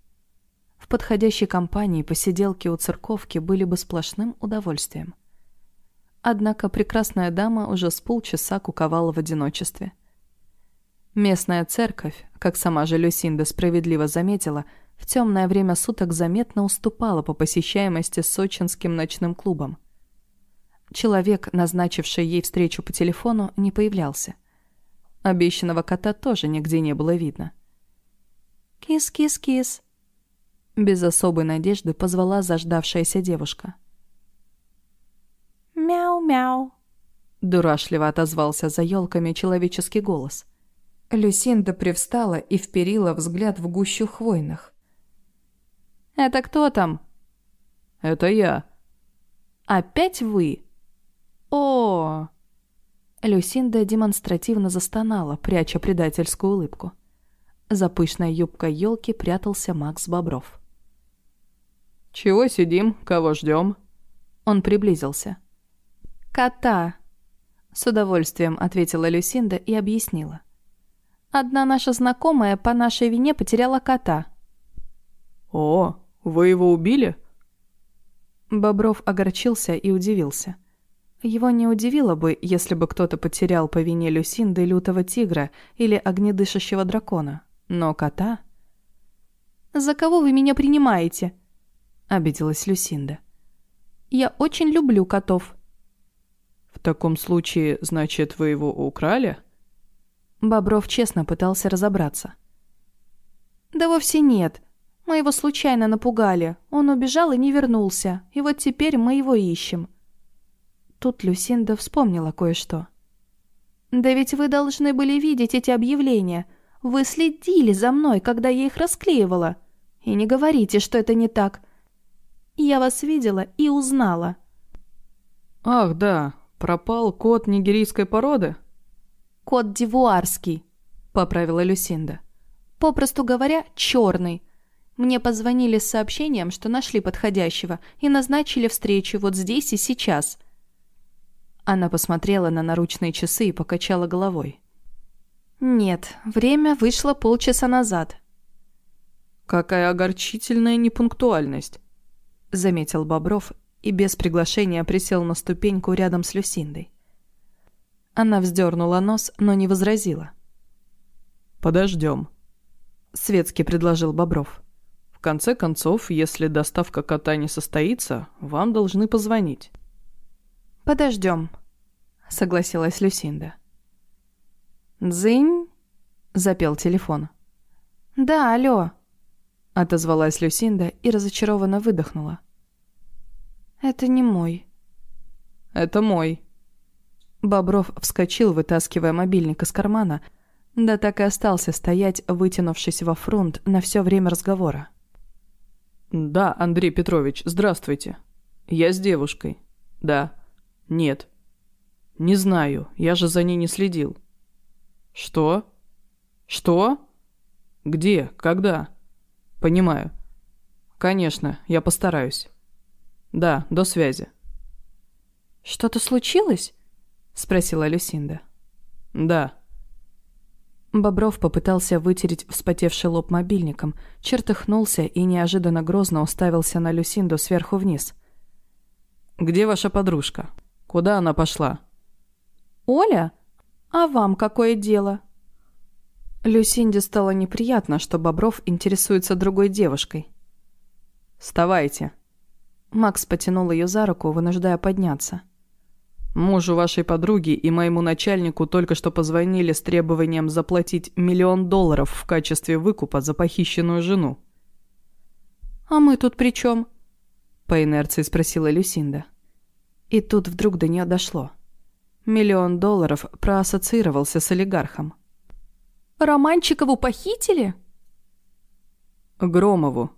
В подходящей компании посиделки у церковки были бы сплошным удовольствием. Однако прекрасная дама уже с полчаса куковала в одиночестве. Местная церковь, как сама же Люсинда справедливо заметила, в темное время суток заметно уступала по посещаемости сочинским ночным клубам. Человек, назначивший ей встречу по телефону, не появлялся. Обещанного кота тоже нигде не было видно. «Кис-кис-кис», без особой надежды позвала заждавшаяся девушка – «Мяу-мяу», — дурашливо отозвался за елками человеческий голос. Люсинда привстала и вперила взгляд в гущу хвойных. «Это кто там?» «Это я». «Опять вы?» «О!» Люсинда демонстративно застонала, пряча предательскую улыбку. За пышной юбкой елки прятался Макс Бобров. «Чего сидим? Кого ждем?» Он приблизился. «Кота!» С удовольствием ответила Люсинда и объяснила. «Одна наша знакомая по нашей вине потеряла кота». «О, вы его убили?» Бобров огорчился и удивился. Его не удивило бы, если бы кто-то потерял по вине Люсинды лютого тигра или огнедышащего дракона. Но кота... «За кого вы меня принимаете?» — обиделась Люсинда. «Я очень люблю котов». «В таком случае, значит, вы его украли?» Бобров честно пытался разобраться. «Да вовсе нет. Мы его случайно напугали. Он убежал и не вернулся. И вот теперь мы его ищем». Тут Люсинда вспомнила кое-что. «Да ведь вы должны были видеть эти объявления. Вы следили за мной, когда я их расклеивала. И не говорите, что это не так. Я вас видела и узнала». «Ах, да, Пропал кот нигерийской породы? Кот дивуарский, поправила Люсинда. Попросту говоря, черный. Мне позвонили с сообщением, что нашли подходящего и назначили встречу вот здесь и сейчас. Она посмотрела на наручные часы и покачала головой. Нет, время вышло полчаса назад. Какая огорчительная непунктуальность, заметил Бобров и без приглашения присел на ступеньку рядом с Люсиндой. Она вздернула нос, но не возразила. «Подождем», — светски предложил Бобров. «В конце концов, если доставка кота не состоится, вам должны позвонить». «Подождем», — согласилась Люсинда. «Дзынь?» — запел телефон. «Да, алло», — отозвалась Люсинда и разочарованно выдохнула. «Это не мой». «Это мой». Бобров вскочил, вытаскивая мобильник из кармана, да так и остался стоять, вытянувшись во фронт на все время разговора. «Да, Андрей Петрович, здравствуйте. Я с девушкой. Да. Нет. Не знаю, я же за ней не следил». «Что? Что? Где? Когда?» «Понимаю. Конечно, я постараюсь». «Да, до связи». «Что-то случилось?» — спросила Люсинда. «Да». Бобров попытался вытереть вспотевший лоб мобильником, чертыхнулся и неожиданно грозно уставился на Люсинду сверху вниз. «Где ваша подружка? Куда она пошла?» «Оля? А вам какое дело?» Люсинде стало неприятно, что Бобров интересуется другой девушкой. «Вставайте», Макс потянул ее за руку, вынуждая подняться. Мужу вашей подруги и моему начальнику только что позвонили с требованием заплатить миллион долларов в качестве выкупа за похищенную жену». «А мы тут при чем? по инерции спросила Люсинда. И тут вдруг до нее дошло. Миллион долларов проассоциировался с олигархом. «Романчикову похитили?» «Громову», –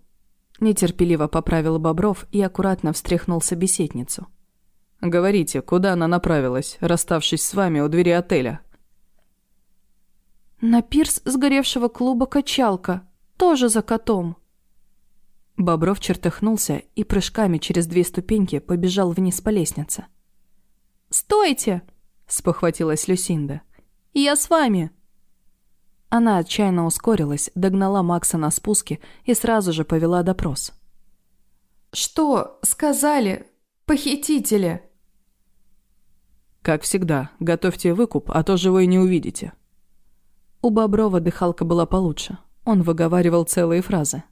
нетерпеливо поправил Бобров и аккуратно встряхнул собеседницу. «Говорите, куда она направилась, расставшись с вами у двери отеля?» «На пирс сгоревшего клуба «Качалка», тоже за котом». Бобров чертыхнулся и прыжками через две ступеньки побежал вниз по лестнице. «Стойте!» – спохватилась Люсинда. «Я с вами!» Она отчаянно ускорилась, догнала Макса на спуске и сразу же повела допрос. «Что сказали похитители?» «Как всегда, готовьте выкуп, а то живой не увидите». У Боброва дыхалка была получше. Он выговаривал целые фразы.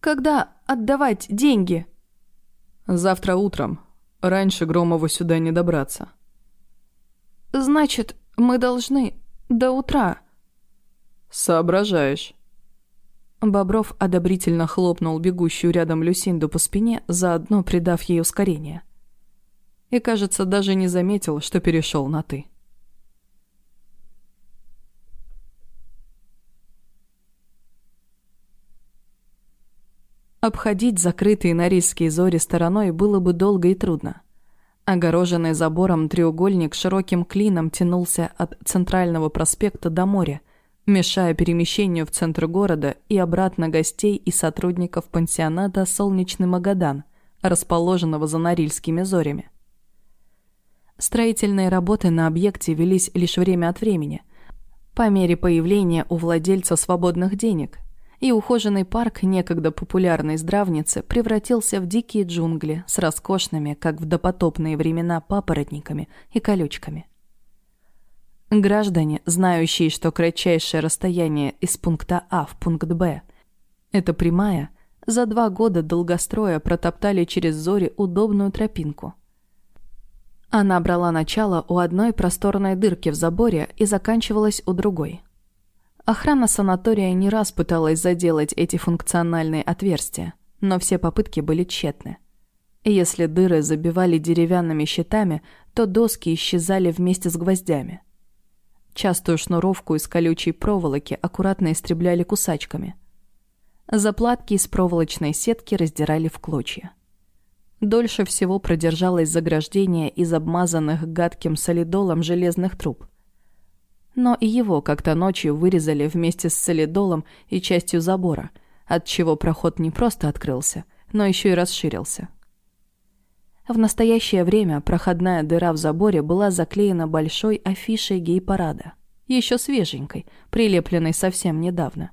Когда отдавать деньги?» «Завтра утром. Раньше Громову сюда не добраться». «Значит, мы должны до утра». «Соображаешь». Бобров одобрительно хлопнул бегущую рядом Люсинду по спине, заодно придав ей ускорение. И, кажется, даже не заметил, что перешел на «ты». Обходить закрытые норильские зори стороной было бы долго и трудно. Огороженный забором треугольник широким клином тянулся от центрального проспекта до моря, мешая перемещению в центр города и обратно гостей и сотрудников пансионата «Солнечный Магадан», расположенного за Норильскими зорями. Строительные работы на объекте велись лишь время от времени, по мере появления у владельца свободных денег – и ухоженный парк некогда популярной здравницы превратился в дикие джунгли с роскошными, как в допотопные времена, папоротниками и колючками. Граждане, знающие, что кратчайшее расстояние из пункта А в пункт Б – это прямая, за два года долгостроя протоптали через зори удобную тропинку. Она брала начало у одной просторной дырки в заборе и заканчивалась у другой – Охрана санатория не раз пыталась заделать эти функциональные отверстия, но все попытки были тщетны. Если дыры забивали деревянными щитами, то доски исчезали вместе с гвоздями. Частую шнуровку из колючей проволоки аккуратно истребляли кусачками. Заплатки из проволочной сетки раздирали в клочья. Дольше всего продержалось заграждение из обмазанных гадким солидолом железных труб. Но и его как-то ночью вырезали вместе с солидолом и частью забора, отчего проход не просто открылся, но еще и расширился. В настоящее время проходная дыра в заборе была заклеена большой афишей гей-парада, еще свеженькой, прилепленной совсем недавно.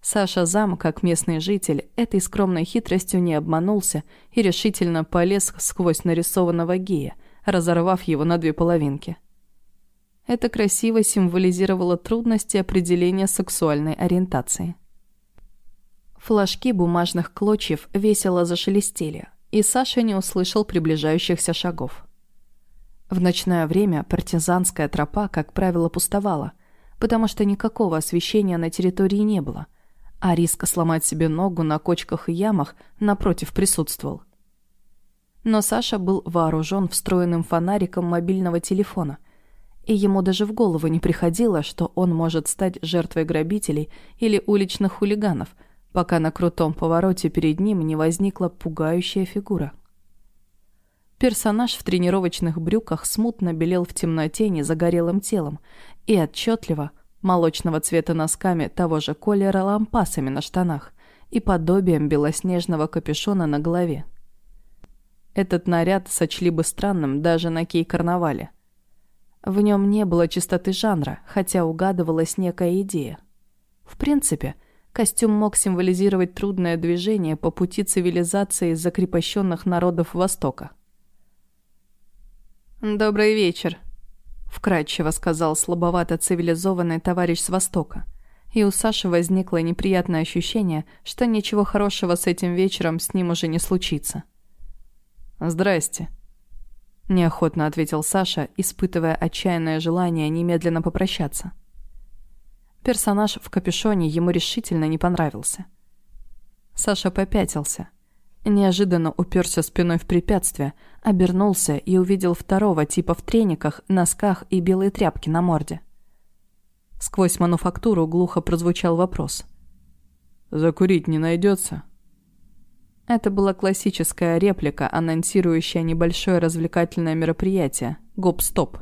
Саша Зам, как местный житель, этой скромной хитростью не обманулся и решительно полез сквозь нарисованного гея, разорвав его на две половинки – это красиво символизировало трудности определения сексуальной ориентации. Флажки бумажных клочьев весело зашелестели, и Саша не услышал приближающихся шагов. В ночное время партизанская тропа, как правило, пустовала, потому что никакого освещения на территории не было, а риск сломать себе ногу на кочках и ямах напротив присутствовал. Но Саша был вооружен встроенным фонариком мобильного телефона – и ему даже в голову не приходило, что он может стать жертвой грабителей или уличных хулиганов, пока на крутом повороте перед ним не возникла пугающая фигура. Персонаж в тренировочных брюках смутно белел в темноте незагорелым телом и отчетливо, молочного цвета носками того же колера лампасами на штанах и подобием белоснежного капюшона на голове. Этот наряд сочли бы странным даже на кей-карнавале – в нем не было чистоты жанра, хотя угадывалась некая идея. В принципе, костюм мог символизировать трудное движение по пути цивилизации закрепощенных народов Востока. «Добрый вечер», — вкратчиво сказал слабовато цивилизованный товарищ с Востока. И у Саши возникло неприятное ощущение, что ничего хорошего с этим вечером с ним уже не случится. «Здрасте», Неохотно ответил Саша, испытывая отчаянное желание немедленно попрощаться. Персонаж в капюшоне ему решительно не понравился. Саша попятился. Неожиданно уперся спиной в препятствие, обернулся и увидел второго типа в трениках, носках и белой тряпке на морде. Сквозь мануфактуру глухо прозвучал вопрос. «Закурить не найдется?» Это была классическая реплика, анонсирующая небольшое развлекательное мероприятие «Гоп-стоп».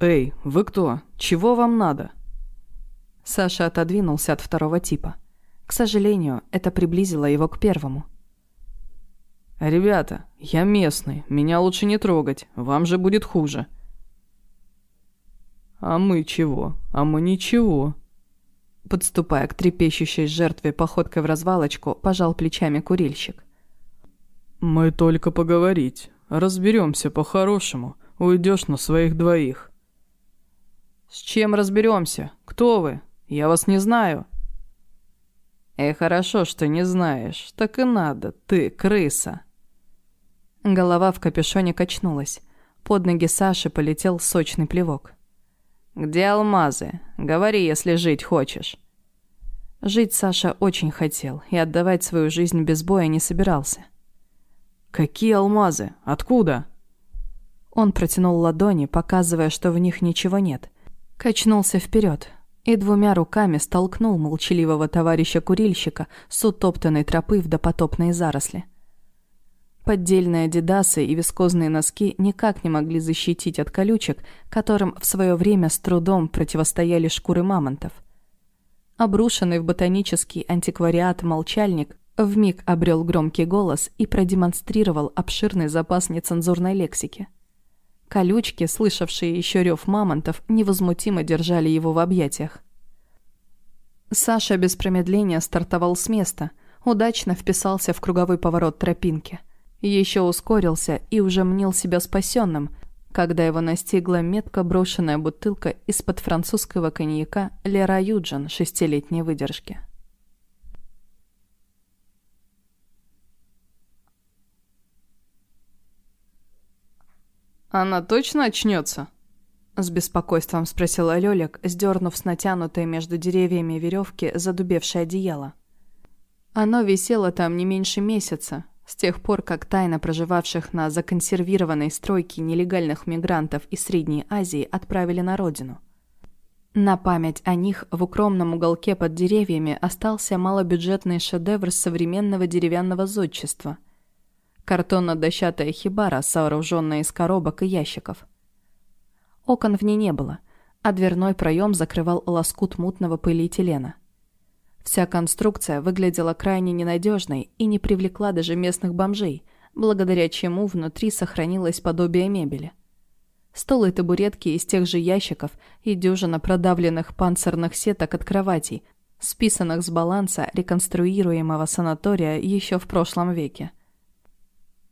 «Эй, вы кто? Чего вам надо?» Саша отодвинулся от второго типа. К сожалению, это приблизило его к первому. «Ребята, я местный, меня лучше не трогать, вам же будет хуже». «А мы чего? А мы ничего». Подступая к трепещущей жертве походкой в развалочку, пожал плечами курильщик. «Мы только поговорить. Разберемся по-хорошему. Уйдешь на своих двоих». «С чем разберемся? Кто вы? Я вас не знаю». «И хорошо, что не знаешь. Так и надо. Ты крыса». Голова в капюшоне качнулась. Под ноги Саши полетел сочный плевок. «Где алмазы? Говори, если жить хочешь». Жить Саша очень хотел и отдавать свою жизнь без боя не собирался. «Какие алмазы? Откуда?» Он протянул ладони, показывая, что в них ничего нет. Качнулся вперед, и двумя руками столкнул молчаливого товарища-курильщика с утоптанной тропы в допотопные заросли. Поддельные адидасы и вискозные носки никак не могли защитить от колючек, которым в свое время с трудом противостояли шкуры мамонтов. Обрушенный в ботанический антиквариат молчальник вмиг обрел громкий голос и продемонстрировал обширный запас нецензурной лексики – Колючки, слышавшие еще рев мамонтов, невозмутимо держали его в объятиях. Саша без промедления стартовал с места, удачно вписался в круговой поворот тропинки. Еще ускорился и уже мнил себя спасенным, когда его настигла метко брошенная бутылка из-под французского коньяка Лера Юджин шестилетней выдержки. «Она точно очнется?» С беспокойством спросила Лёлик, сдернув с натянутой между деревьями веревки задубевшее одеяло. Оно висело там не меньше месяца, с тех пор, как тайно проживавших на законсервированной стройке нелегальных мигрантов из Средней Азии отправили на родину. На память о них в укромном уголке под деревьями остался малобюджетный шедевр современного деревянного зодчества – Картонно-дощатая хибара, сооруженная из коробок и ящиков. Окон в ней не было, а дверной проем закрывал лоскут мутного полиэтилена. Вся конструкция выглядела крайне ненадежной и не привлекла даже местных бомжей, благодаря чему внутри сохранилось подобие мебели. Стол и табуретки из тех же ящиков и дюжина продавленных панцирных сеток от кроватей, списанных с баланса реконструируемого санатория еще в прошлом веке.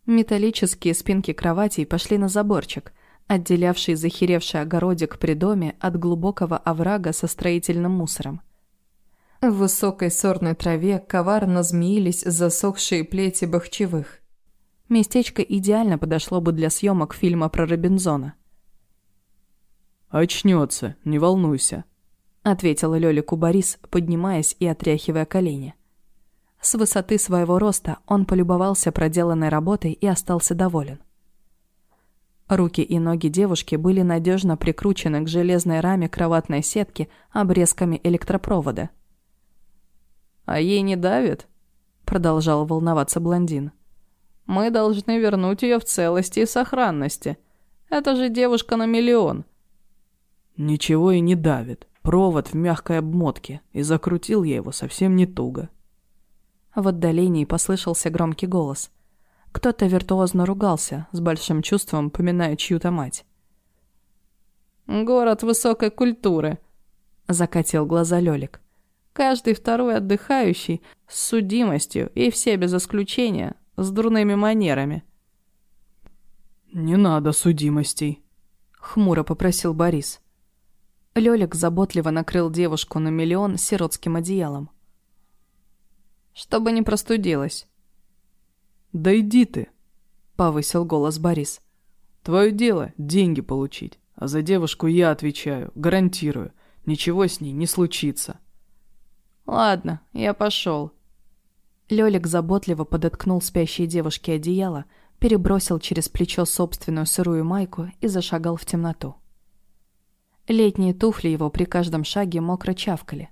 Металлические спинки кроватей пошли на заборчик, отделявший захеревший огородик при доме от глубокого оврага со строительным мусором. В высокой сорной траве коварно змеились засохшие плети бахчевых. Местечко идеально подошло бы для съемок фильма про Робинзона. «Очнется, не волнуйся», — ответила Лёлику Борис, поднимаясь и отряхивая колени. С высоты своего роста он полюбовался проделанной работой и остался доволен. Руки и ноги девушки были надежно прикручены к железной раме кроватной сетки обрезками электропровода. «А ей не давит?» — продолжал волноваться блондин. «Мы должны вернуть ее в целости и сохранности. Это же девушка на миллион». «Ничего и не давит. Провод в мягкой обмотке, и закрутил я его совсем не туго», в отдалении послышался громкий голос. Кто-то виртуозно ругался, с большим чувством поминая чью-то мать. «Город высокой культуры», — закатил глаза Лёлик. «Каждый второй отдыхающий с судимостью, и все без исключения, с дурными манерами». «Не надо судимостей», — хмуро попросил Борис. Лёлик заботливо накрыл девушку на миллион сиротским одеялом чтобы не простудилась». «Да иди ты», — повысил голос Борис. Твое дело – деньги получить. А за девушку я отвечаю, гарантирую. Ничего с ней не случится. Ладно, я пошел. Лёлик заботливо подоткнул спящей девушке одеяло, перебросил через плечо собственную сырую майку и зашагал в темноту. Летние туфли его при каждом шаге мокро чавкали.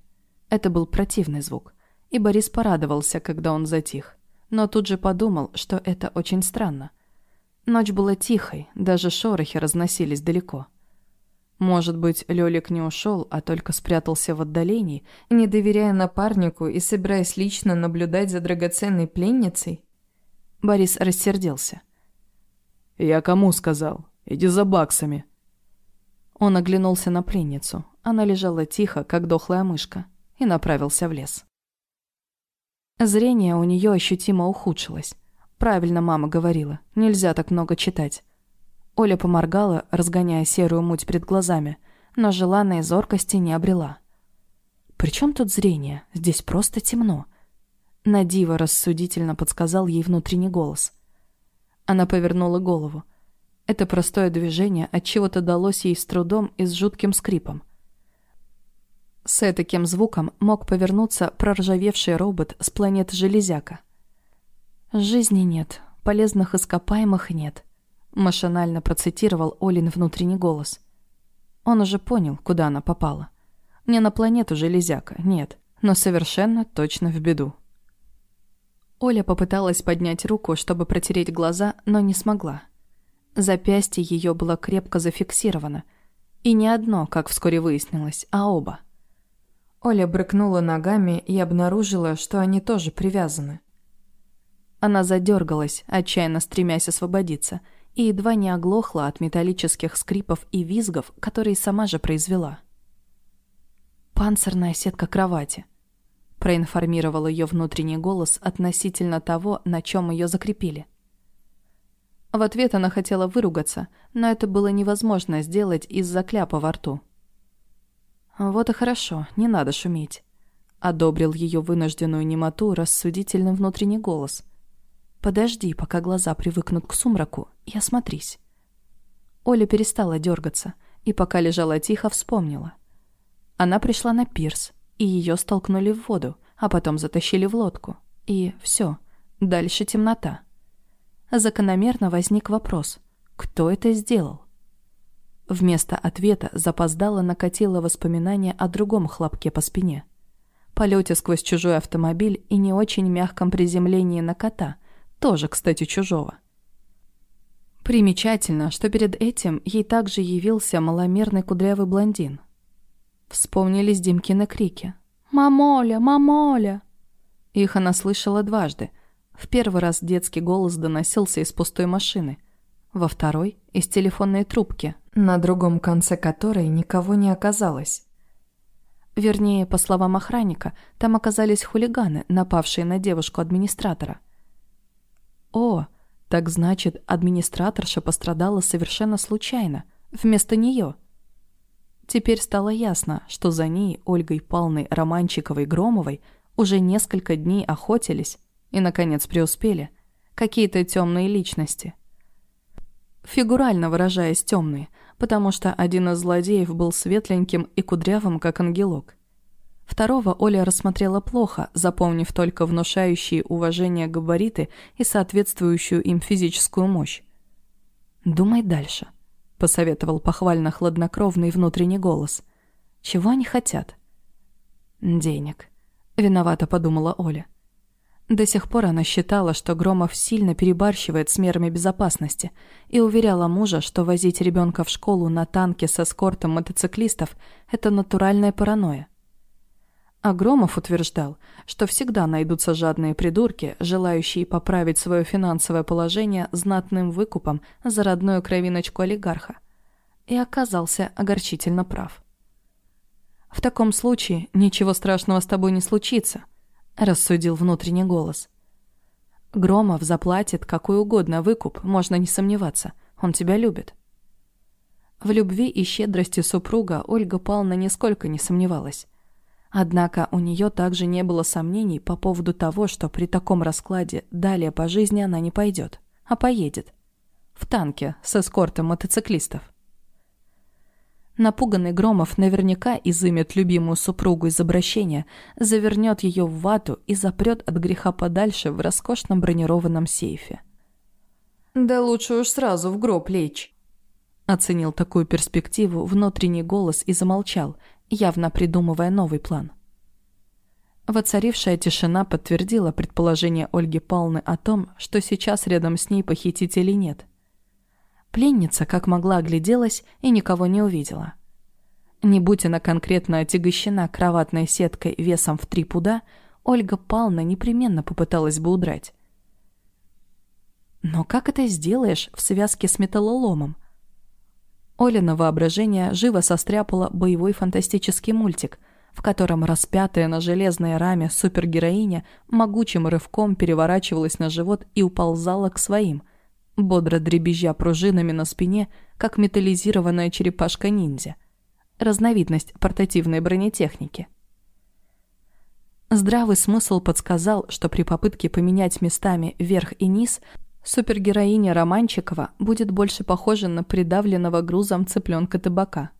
Это был противный звук, и Борис порадовался, когда он затих, но тут же подумал, что это очень странно. Ночь была тихой, даже шорохи разносились далеко. Может быть, Лёлик не ушел, а только спрятался в отдалении, не доверяя напарнику и собираясь лично наблюдать за драгоценной пленницей? Борис рассердился. «Я кому сказал? Иди за баксами». Он оглянулся на пленницу. Она лежала тихо, как дохлая мышка, и направился в лес. Зрение у нее ощутимо ухудшилось. Правильно мама говорила, нельзя так много читать. Оля поморгала, разгоняя серую муть перед глазами, но желанной зоркости не обрела. «При тут зрение? Здесь просто темно», Надива рассудительно подсказал ей внутренний голос. Она повернула голову. Это простое движение от чего-то далось ей с трудом и с жутким скрипом. С таким звуком мог повернуться проржавевший робот с планеты Железяка. «Жизни нет, полезных ископаемых нет», — машинально процитировал Олин внутренний голос. Он уже понял, куда она попала. Не на планету Железяка, нет, но совершенно точно в беду. Оля попыталась поднять руку, чтобы протереть глаза, но не смогла. Запястье ее было крепко зафиксировано. И не одно, как вскоре выяснилось, а оба. Оля брыкнула ногами и обнаружила, что они тоже привязаны. Она задергалась, отчаянно стремясь освободиться, и едва не оглохла от металлических скрипов и визгов, которые сама же произвела. Панцирная сетка кровати проинформировал ее внутренний голос относительно того, на чем ее закрепили. В ответ она хотела выругаться, но это было невозможно сделать из-за кляпа во рту. «Вот и хорошо, не надо шуметь», — одобрил ее вынужденную немоту рассудительный внутренний голос. «Подожди, пока глаза привыкнут к сумраку, и осмотрись». Оля перестала дергаться, и пока лежала тихо, вспомнила. Она пришла на пирс, и ее столкнули в воду, а потом затащили в лодку. И все, дальше темнота. Закономерно возник вопрос, кто это сделал? Вместо ответа запоздало накатило воспоминание о другом хлопке по спине. Полете сквозь чужой автомобиль и не очень мягком приземлении на кота, тоже, кстати, чужого. Примечательно, что перед этим ей также явился маломерный кудрявый блондин – Вспомнились Димкины крики. «Мамоля! Мамоля!» Их она слышала дважды. В первый раз детский голос доносился из пустой машины. Во второй – из телефонной трубки, на другом конце которой никого не оказалось. Вернее, по словам охранника, там оказались хулиганы, напавшие на девушку-администратора. О, так значит, администраторша пострадала совершенно случайно, вместо нее – Теперь стало ясно, что за ней, Ольгой Палной Романчиковой-Громовой, уже несколько дней охотились и, наконец, преуспели какие-то темные личности. Фигурально выражаясь темные, потому что один из злодеев был светленьким и кудрявым, как ангелок. Второго Оля рассмотрела плохо, запомнив только внушающие уважение габариты и соответствующую им физическую мощь. «Думай дальше», посоветовал похвально хладнокровный внутренний голос. «Чего они хотят?» «Денег», — виновато подумала Оля. До сих пор она считала, что Громов сильно перебарщивает с мерами безопасности и уверяла мужа, что возить ребенка в школу на танке с эскортом мотоциклистов – это натуральная паранойя. А Громов утверждал, что всегда найдутся жадные придурки, желающие поправить свое финансовое положение знатным выкупом за родную кровиночку олигарха. И оказался огорчительно прав. «В таком случае ничего страшного с тобой не случится», – рассудил внутренний голос. «Громов заплатит какой угодно выкуп, можно не сомневаться. Он тебя любит». В любви и щедрости супруга Ольга Павловна нисколько не сомневалась. Однако у нее также не было сомнений по поводу того, что при таком раскладе далее по жизни она не пойдет, а поедет. в танке с эскортом мотоциклистов. Напуганный Громов наверняка изымет любимую супругу из обращения, завернет ее в вату и запрет от греха подальше в роскошном бронированном сейфе. «Да лучше уж сразу в гроб лечь», — оценил такую перспективу внутренний голос и замолчал, явно придумывая новый план. Воцарившая тишина подтвердила предположение Ольги Павловны о том, что сейчас рядом с ней похитителей нет. Пленница, как могла, огляделась и никого не увидела. Не будь она конкретно отягощена кроватной сеткой весом в три пуда, Ольга Павловна непременно попыталась бы удрать. Но как это сделаешь в связке с металлоломом? Олина воображение живо состряпало боевой фантастический мультик, в котором распятая на железной раме супергероиня могучим рывком переворачивалась на живот и уползала к своим – бодро дребезжа пружинами на спине, как металлизированная черепашка-ниндзя. Разновидность портативной бронетехники. Здравый смысл подсказал, что при попытке поменять местами верх и низ супергероиня Романчикова будет больше похожа на придавленного грузом цыпленка табака.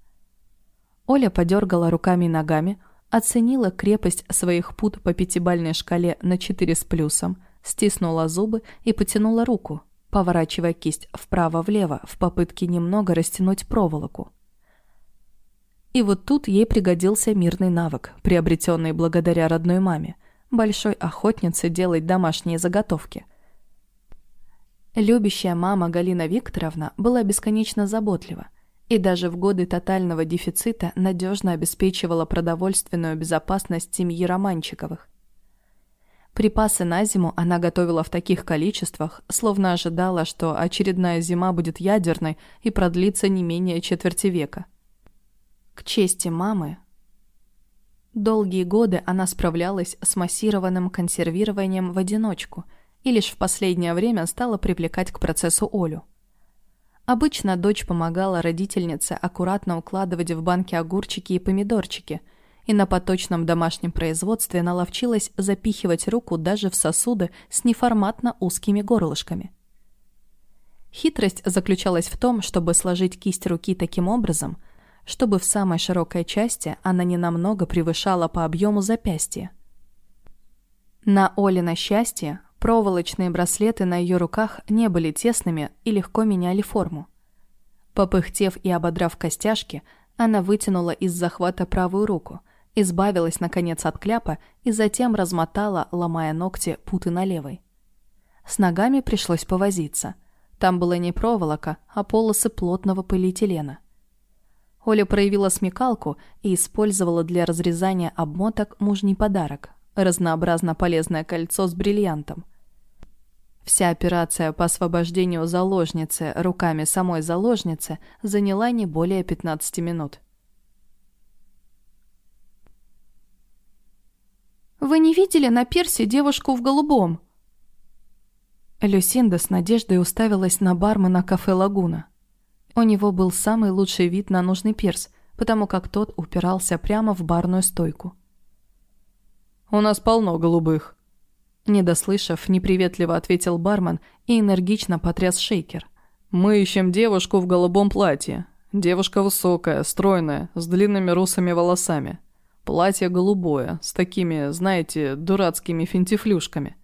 Оля подергала руками и ногами, оценила крепость своих пут по пятибальной шкале на 4 с плюсом, стиснула зубы и потянула руку – поворачивая кисть вправо-влево в попытке немного растянуть проволоку. И вот тут ей пригодился мирный навык, приобретенный благодаря родной маме, большой охотнице делать домашние заготовки. Любящая мама Галина Викторовна была бесконечно заботлива и даже в годы тотального дефицита надежно обеспечивала продовольственную безопасность семьи Романчиковых. Припасы на зиму она готовила в таких количествах, словно ожидала, что очередная зима будет ядерной и продлится не менее четверти века. К чести мамы, долгие годы она справлялась с массированным консервированием в одиночку и лишь в последнее время стала привлекать к процессу Олю. Обычно дочь помогала родительнице аккуратно укладывать в банки огурчики и помидорчики – и на поточном домашнем производстве наловчилась запихивать руку даже в сосуды с неформатно узкими горлышками. Хитрость заключалась в том, чтобы сложить кисть руки таким образом, чтобы в самой широкой части она ненамного превышала по объему запястья. На Оле на счастье проволочные браслеты на ее руках не были тесными и легко меняли форму. Попыхтев и ободрав костяшки, она вытянула из захвата правую руку – Избавилась, наконец, от кляпа и затем размотала, ломая ногти, путы на левой. С ногами пришлось повозиться. Там была не проволока, а полосы плотного полиэтилена. Оля проявила смекалку и использовала для разрезания обмоток мужний подарок – разнообразно полезное кольцо с бриллиантом. Вся операция по освобождению заложницы руками самой заложницы заняла не более 15 минут. Вы не видели на пирсе девушку в голубом?» Люсинда с надеждой уставилась на бармена кафе «Лагуна». У него был самый лучший вид на нужный пирс, потому как тот упирался прямо в барную стойку. «У нас полно голубых», Недослышав, неприветливо ответил бармен и энергично потряс шейкер. «Мы ищем девушку в голубом платье. Девушка высокая, стройная, с длинными русыми волосами. Платье голубое, с такими, знаете, дурацкими финтифлюшками.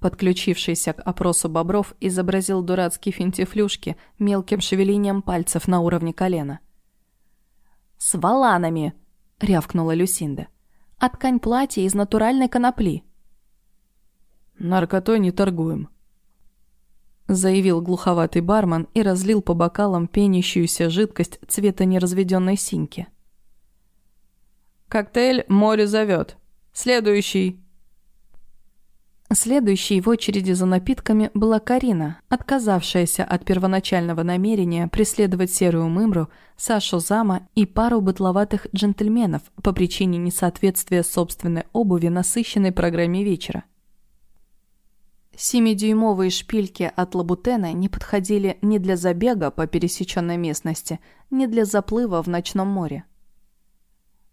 Подключившийся к опросу Бобров изобразил дурацкие финтифлюшки мелким шевелением пальцев на уровне колена. «С валанами!» — рявкнула Люсинда. «А ткань платья из натуральной конопли». «Наркотой не торгуем», — заявил глуховатый бармен и разлил по бокалам пенящуюся жидкость цвета неразведенной синьки. Коктейль «Море зовет». Следующий. Следующей в очереди за напитками была Карина, отказавшаяся от первоначального намерения преследовать серую мымру, Сашу Зама и пару бытловатых джентльменов по причине несоответствия собственной обуви насыщенной программе вечера. Семидюймовые шпильки от Лабутена не подходили ни для забега по пересеченной местности, ни для заплыва в ночном море.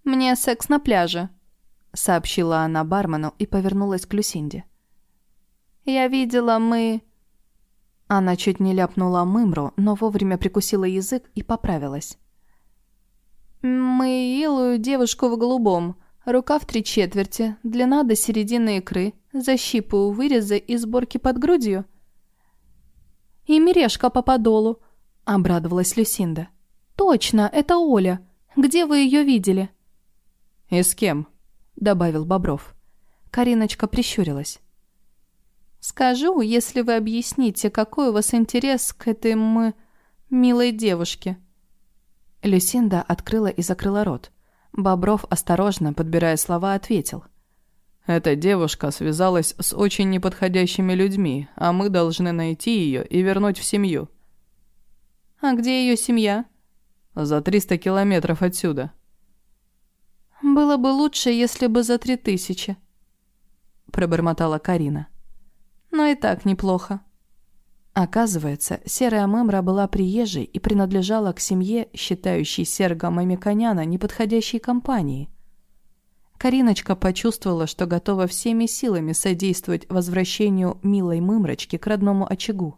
«Мне секс на пляже», — сообщила она бармену и повернулась к Люсинде. «Я видела, мы...» Она чуть не ляпнула мымру, но вовремя прикусила язык и поправилась. «Милую девушку в голубом. Рука в три четверти, длина до середины икры, защипы у выреза и сборки под грудью». «И мережка по подолу», — обрадовалась Люсинда. «Точно, это Оля. Где вы ее видели?» «И с кем?» — добавил Бобров. Кариночка прищурилась. «Скажу, если вы объясните, какой у вас интерес к этой м... милой девушке». Люсинда открыла и закрыла рот. Бобров, осторожно, подбирая слова, ответил. «Эта девушка связалась с очень неподходящими людьми, а мы должны найти ее и вернуть в семью». «А где ее семья?» «За триста километров отсюда». «Было бы лучше, если бы за три тысячи», — пробормотала Карина. «Но и так неплохо». Оказывается, серая мемра была приезжей и принадлежала к семье, считающей Серга Мамиконяна неподходящей компанией. Кариночка почувствовала, что готова всеми силами содействовать возвращению милой мымрочки к родному очагу.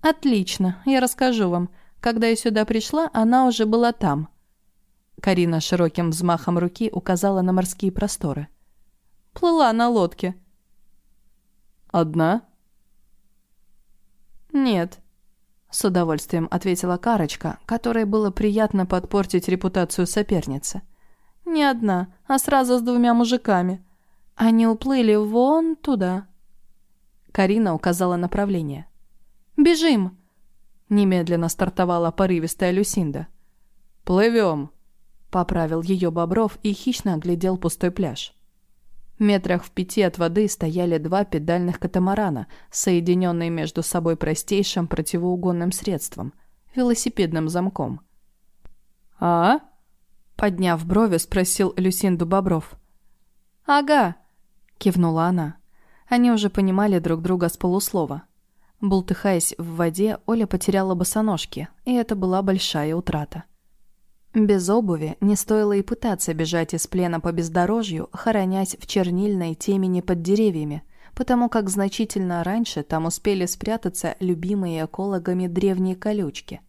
«Отлично, я расскажу вам. Когда я сюда пришла, она уже была там». Карина широким взмахом руки указала на морские просторы. «Плыла на лодке». «Одна?» «Нет», — с удовольствием ответила Карочка, которой было приятно подпортить репутацию соперницы. «Не одна, а сразу с двумя мужиками. Они уплыли вон туда». Карина указала направление. «Бежим!» Немедленно стартовала порывистая Люсинда. «Плывем!» — поправил ее Бобров и хищно оглядел пустой пляж. Метрах в пяти от воды стояли два педальных катамарана, соединенные между собой простейшим противоугонным средством – велосипедным замком. «А?» – подняв брови, спросил Люсинду Бобров. «Ага», – кивнула она. Они уже понимали друг друга с полуслова. Бултыхаясь в воде, Оля потеряла босоножки, и это была большая утрата. Без обуви не стоило и пытаться бежать из плена по бездорожью, хоронясь в чернильной темени под деревьями, потому как значительно раньше там успели спрятаться любимые экологами древние колючки.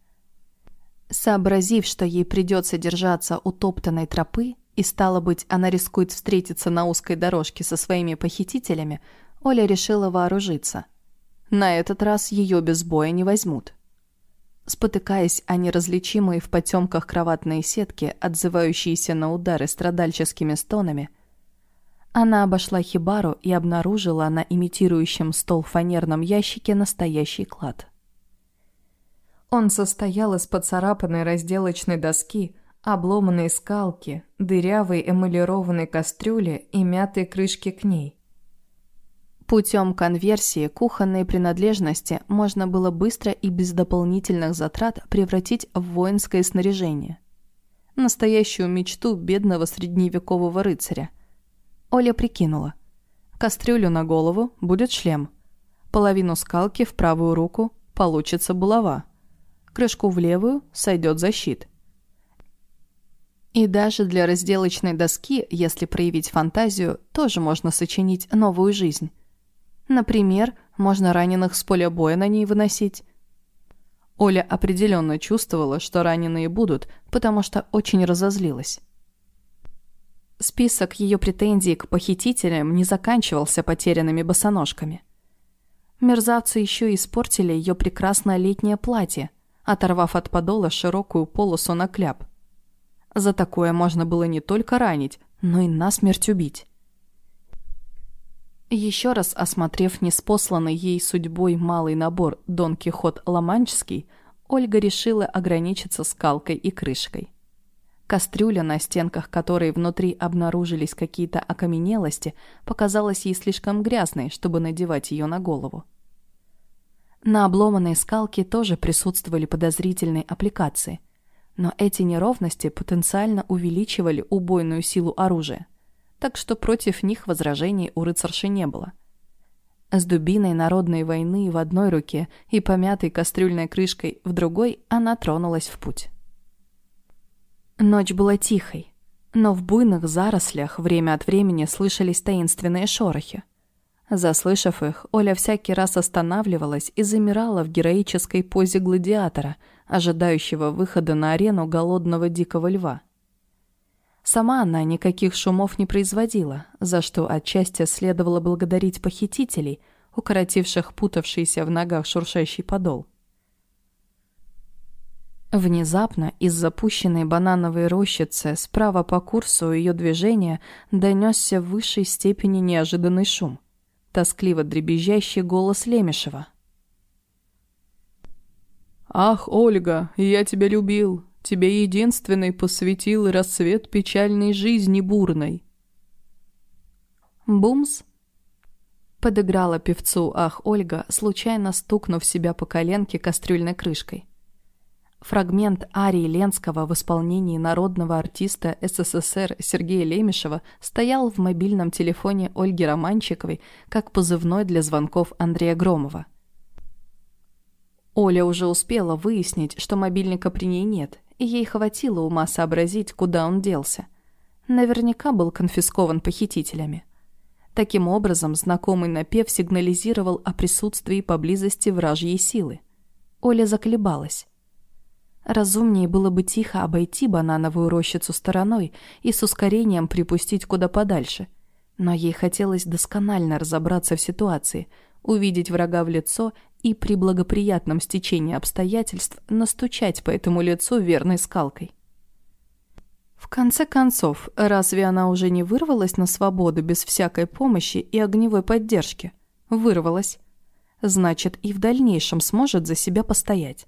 Сообразив, что ей придется держаться утоптанной тропы, и стало быть, она рискует встретиться на узкой дорожке со своими похитителями, Оля решила вооружиться. На этот раз ее без боя не возьмут. Спотыкаясь о неразличимые в потемках кроватные сетки, отзывающиеся на удары страдальческими стонами, она обошла хибару и обнаружила на имитирующем стол фанерном ящике настоящий клад. Он состоял из поцарапанной разделочной доски, обломанной скалки, дырявой эмалированной кастрюли и мятой крышки к ней. Путем конверсии кухонные принадлежности можно было быстро и без дополнительных затрат превратить в воинское снаряжение. Настоящую мечту бедного средневекового рыцаря. Оля прикинула. Кастрюлю на голову будет шлем. Половину скалки в правую руку получится булава. Крышку в левую сойдет защит. И даже для разделочной доски, если проявить фантазию, тоже можно сочинить новую жизнь. Например, можно раненых с поля боя на ней выносить. Оля определенно чувствовала, что раненые будут, потому что очень разозлилась. Список ее претензий к похитителям не заканчивался потерянными босоножками. Мерзавцы еще испортили ее прекрасное летнее платье, оторвав от подола широкую полосу на кляп. За такое можно было не только ранить, но и насмерть убить. Еще раз осмотрев неспосланный ей судьбой малый набор Дон Кихот Ламанческий, Ольга решила ограничиться скалкой и крышкой. Кастрюля, на стенках которой внутри обнаружились какие-то окаменелости, показалась ей слишком грязной, чтобы надевать ее на голову. На обломанной скалке тоже присутствовали подозрительные аппликации, но эти неровности потенциально увеличивали убойную силу оружия так что против них возражений у рыцарши не было. С дубиной народной войны в одной руке и помятой кастрюльной крышкой в другой она тронулась в путь. Ночь была тихой, но в буйных зарослях время от времени слышались таинственные шорохи. Заслышав их, Оля всякий раз останавливалась и замирала в героической позе гладиатора, ожидающего выхода на арену голодного дикого льва. Сама она никаких шумов не производила, за что отчасти следовало благодарить похитителей, укоротивших путавшийся в ногах шуршащий подол. Внезапно из запущенной банановой рощицы справа по курсу ее движения донесся в высшей степени неожиданный шум – тоскливо дребезжащий голос Лемешева. «Ах, Ольга, я тебя любил, тебе единственный посвятил рассвет печальной жизни бурной». «Бумс!» Подыграла певцу «Ах, Ольга», случайно стукнув себя по коленке кастрюльной крышкой. Фрагмент арии Ленского в исполнении народного артиста СССР Сергея Лемешева стоял в мобильном телефоне Ольги Романчиковой как позывной для звонков Андрея Громова. Оля уже успела выяснить, что мобильника при ней нет, и ей хватило ума сообразить, куда он делся. Наверняка был конфискован похитителями. Таким образом, знакомый напев сигнализировал о присутствии поблизости вражьей силы. Оля заколебалась. Разумнее было бы тихо обойти банановую рощицу стороной и с ускорением припустить куда подальше. Но ей хотелось досконально разобраться в ситуации, увидеть врага в лицо и при благоприятном стечении обстоятельств настучать по этому лицу верной скалкой. В конце концов, разве она уже не вырвалась на свободу без всякой помощи и огневой поддержки? Вырвалась. Значит, и в дальнейшем сможет за себя постоять.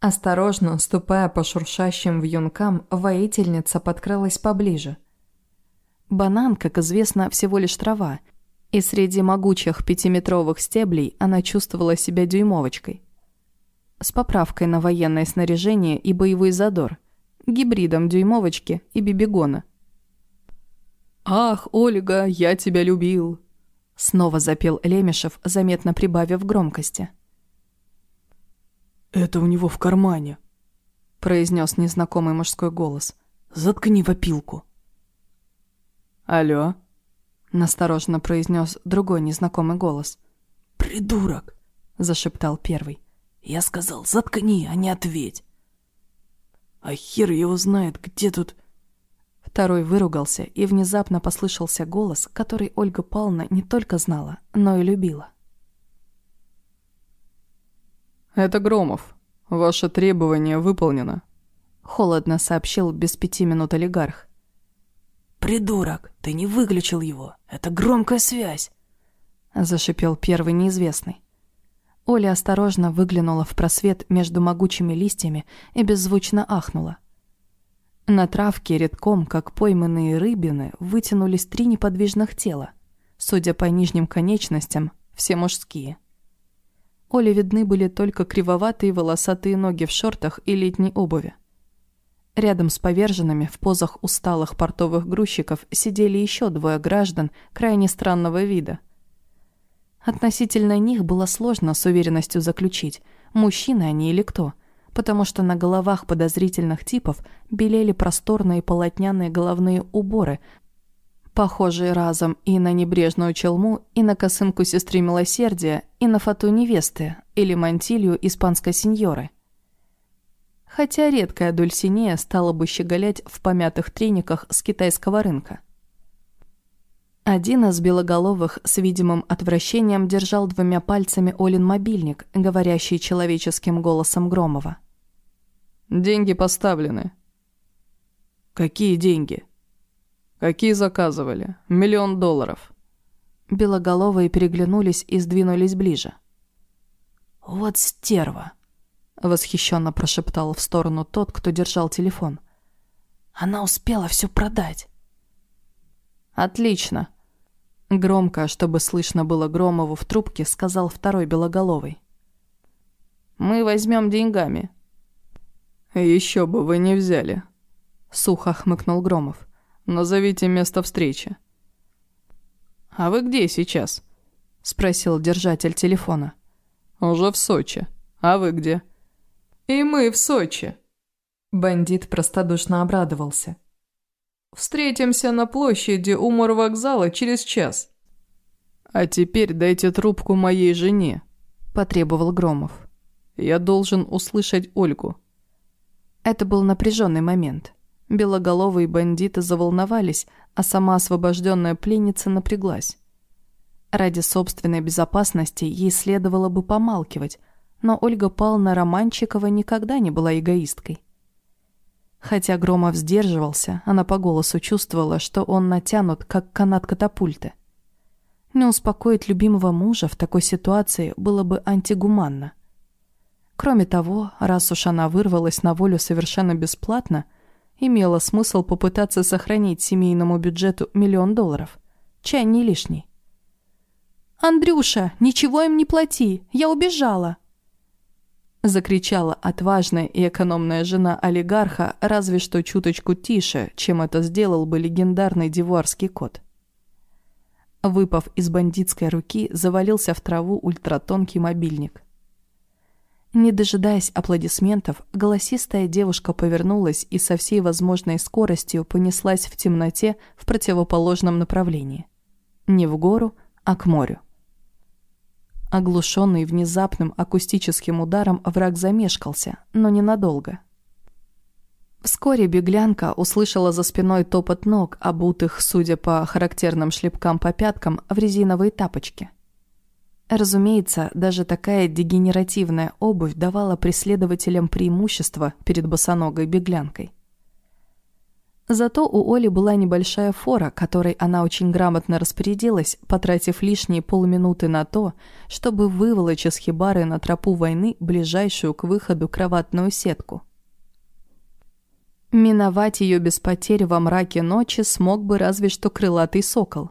Осторожно, ступая по шуршащим вьюнкам, воительница подкралась поближе. Банан, как известно, всего лишь трава, и среди могучих пятиметровых стеблей она чувствовала себя дюймовочкой. С поправкой на военное снаряжение и боевой задор, гибридом дюймовочки и бибигона. «Ах, Ольга, я тебя любил!» Снова запел Лемешев, заметно прибавив громкости. «Это у него в кармане», — произнес незнакомый мужской голос. «Заткни вопилку». «Алло?» — настороженно произнес другой незнакомый голос. «Придурок!» — зашептал первый. «Я сказал, заткни, а не ответь!» «А хер его знает, где тут...» Второй выругался, и внезапно послышался голос, который Ольга Павловна не только знала, но и любила. «Это Громов. Ваше требование выполнено», — холодно сообщил без пяти минут олигарх. «Придурок, ты не выключил его. Это громкая связь», — зашипел первый неизвестный. Оля осторожно выглянула в просвет между могучими листьями и беззвучно ахнула. На травке редком, как пойманные рыбины, вытянулись три неподвижных тела. Судя по нижним конечностям, все мужские — Оле видны были только кривоватые волосатые ноги в шортах и летней обуви. Рядом с поверженными в позах усталых портовых грузчиков сидели еще двое граждан крайне странного вида. Относительно них было сложно с уверенностью заключить, мужчины они или кто, потому что на головах подозрительных типов белели просторные полотняные головные уборы похожие разом и на небрежную челму, и на косынку сестры Милосердия, и на фату невесты, или мантилью испанской сеньоры. Хотя редкая Дульсинея стала бы щеголять в помятых трениках с китайского рынка. Один из белоголовых с видимым отвращением держал двумя пальцами Олин мобильник, говорящий человеческим голосом Громова. «Деньги поставлены». «Какие деньги?» «Какие заказывали? Миллион долларов». Белоголовые переглянулись и сдвинулись ближе. «Вот стерва!» — восхищенно прошептал в сторону тот, кто держал телефон. «Она успела все продать». «Отлично!» Громко, чтобы слышно было Громову в трубке, сказал второй Белоголовый. «Мы возьмем деньгами». «Еще бы вы не взяли», — сухо хмыкнул Громов. Назовите место встречи». «А вы где сейчас?» — спросил держатель телефона. «Уже в Сочи. А вы где?» «И мы в Сочи». Бандит простодушно обрадовался. «Встретимся на площади у морвокзала через час». «А теперь дайте трубку моей жене», – потребовал Громов. «Я должен услышать Ольгу». Это был напряженный момент. Белоголовые бандиты заволновались, а сама освобожденная пленница напряглась. Ради собственной безопасности ей следовало бы помалкивать, но Ольга Павловна Романчикова никогда не была эгоисткой. Хотя Громов сдерживался, она по голосу чувствовала, что он натянут, как канат катапульты. Не успокоить любимого мужа в такой ситуации было бы антигуманно. Кроме того, раз уж она вырвалась на волю совершенно бесплатно, имело смысл попытаться сохранить семейному бюджету миллион долларов. Чай не лишний. «Андрюша, ничего им не плати, я убежала!» Закричала отважная и экономная жена олигарха, разве что чуточку тише, чем это сделал бы легендарный дивуарский кот. Выпав из бандитской руки, завалился в траву ультратонкий мобильник. Не дожидаясь аплодисментов, голосистая девушка повернулась и со всей возможной скоростью понеслась в темноте в противоположном направлении. Не в гору, а к морю. Оглушенный внезапным акустическим ударом, враг замешкался, но ненадолго. Вскоре беглянка услышала за спиной топот ног, обутых, судя по характерным шлепкам по пяткам, в резиновые тапочки. Разумеется, даже такая дегенеративная обувь давала преследователям преимущество перед босоногой беглянкой. Зато у Оли была небольшая фора, которой она очень грамотно распорядилась, потратив лишние полминуты на то, чтобы выволочь из хибары на тропу войны ближайшую к выходу кроватную сетку. Миновать ее без потерь во мраке ночи смог бы разве что крылатый сокол.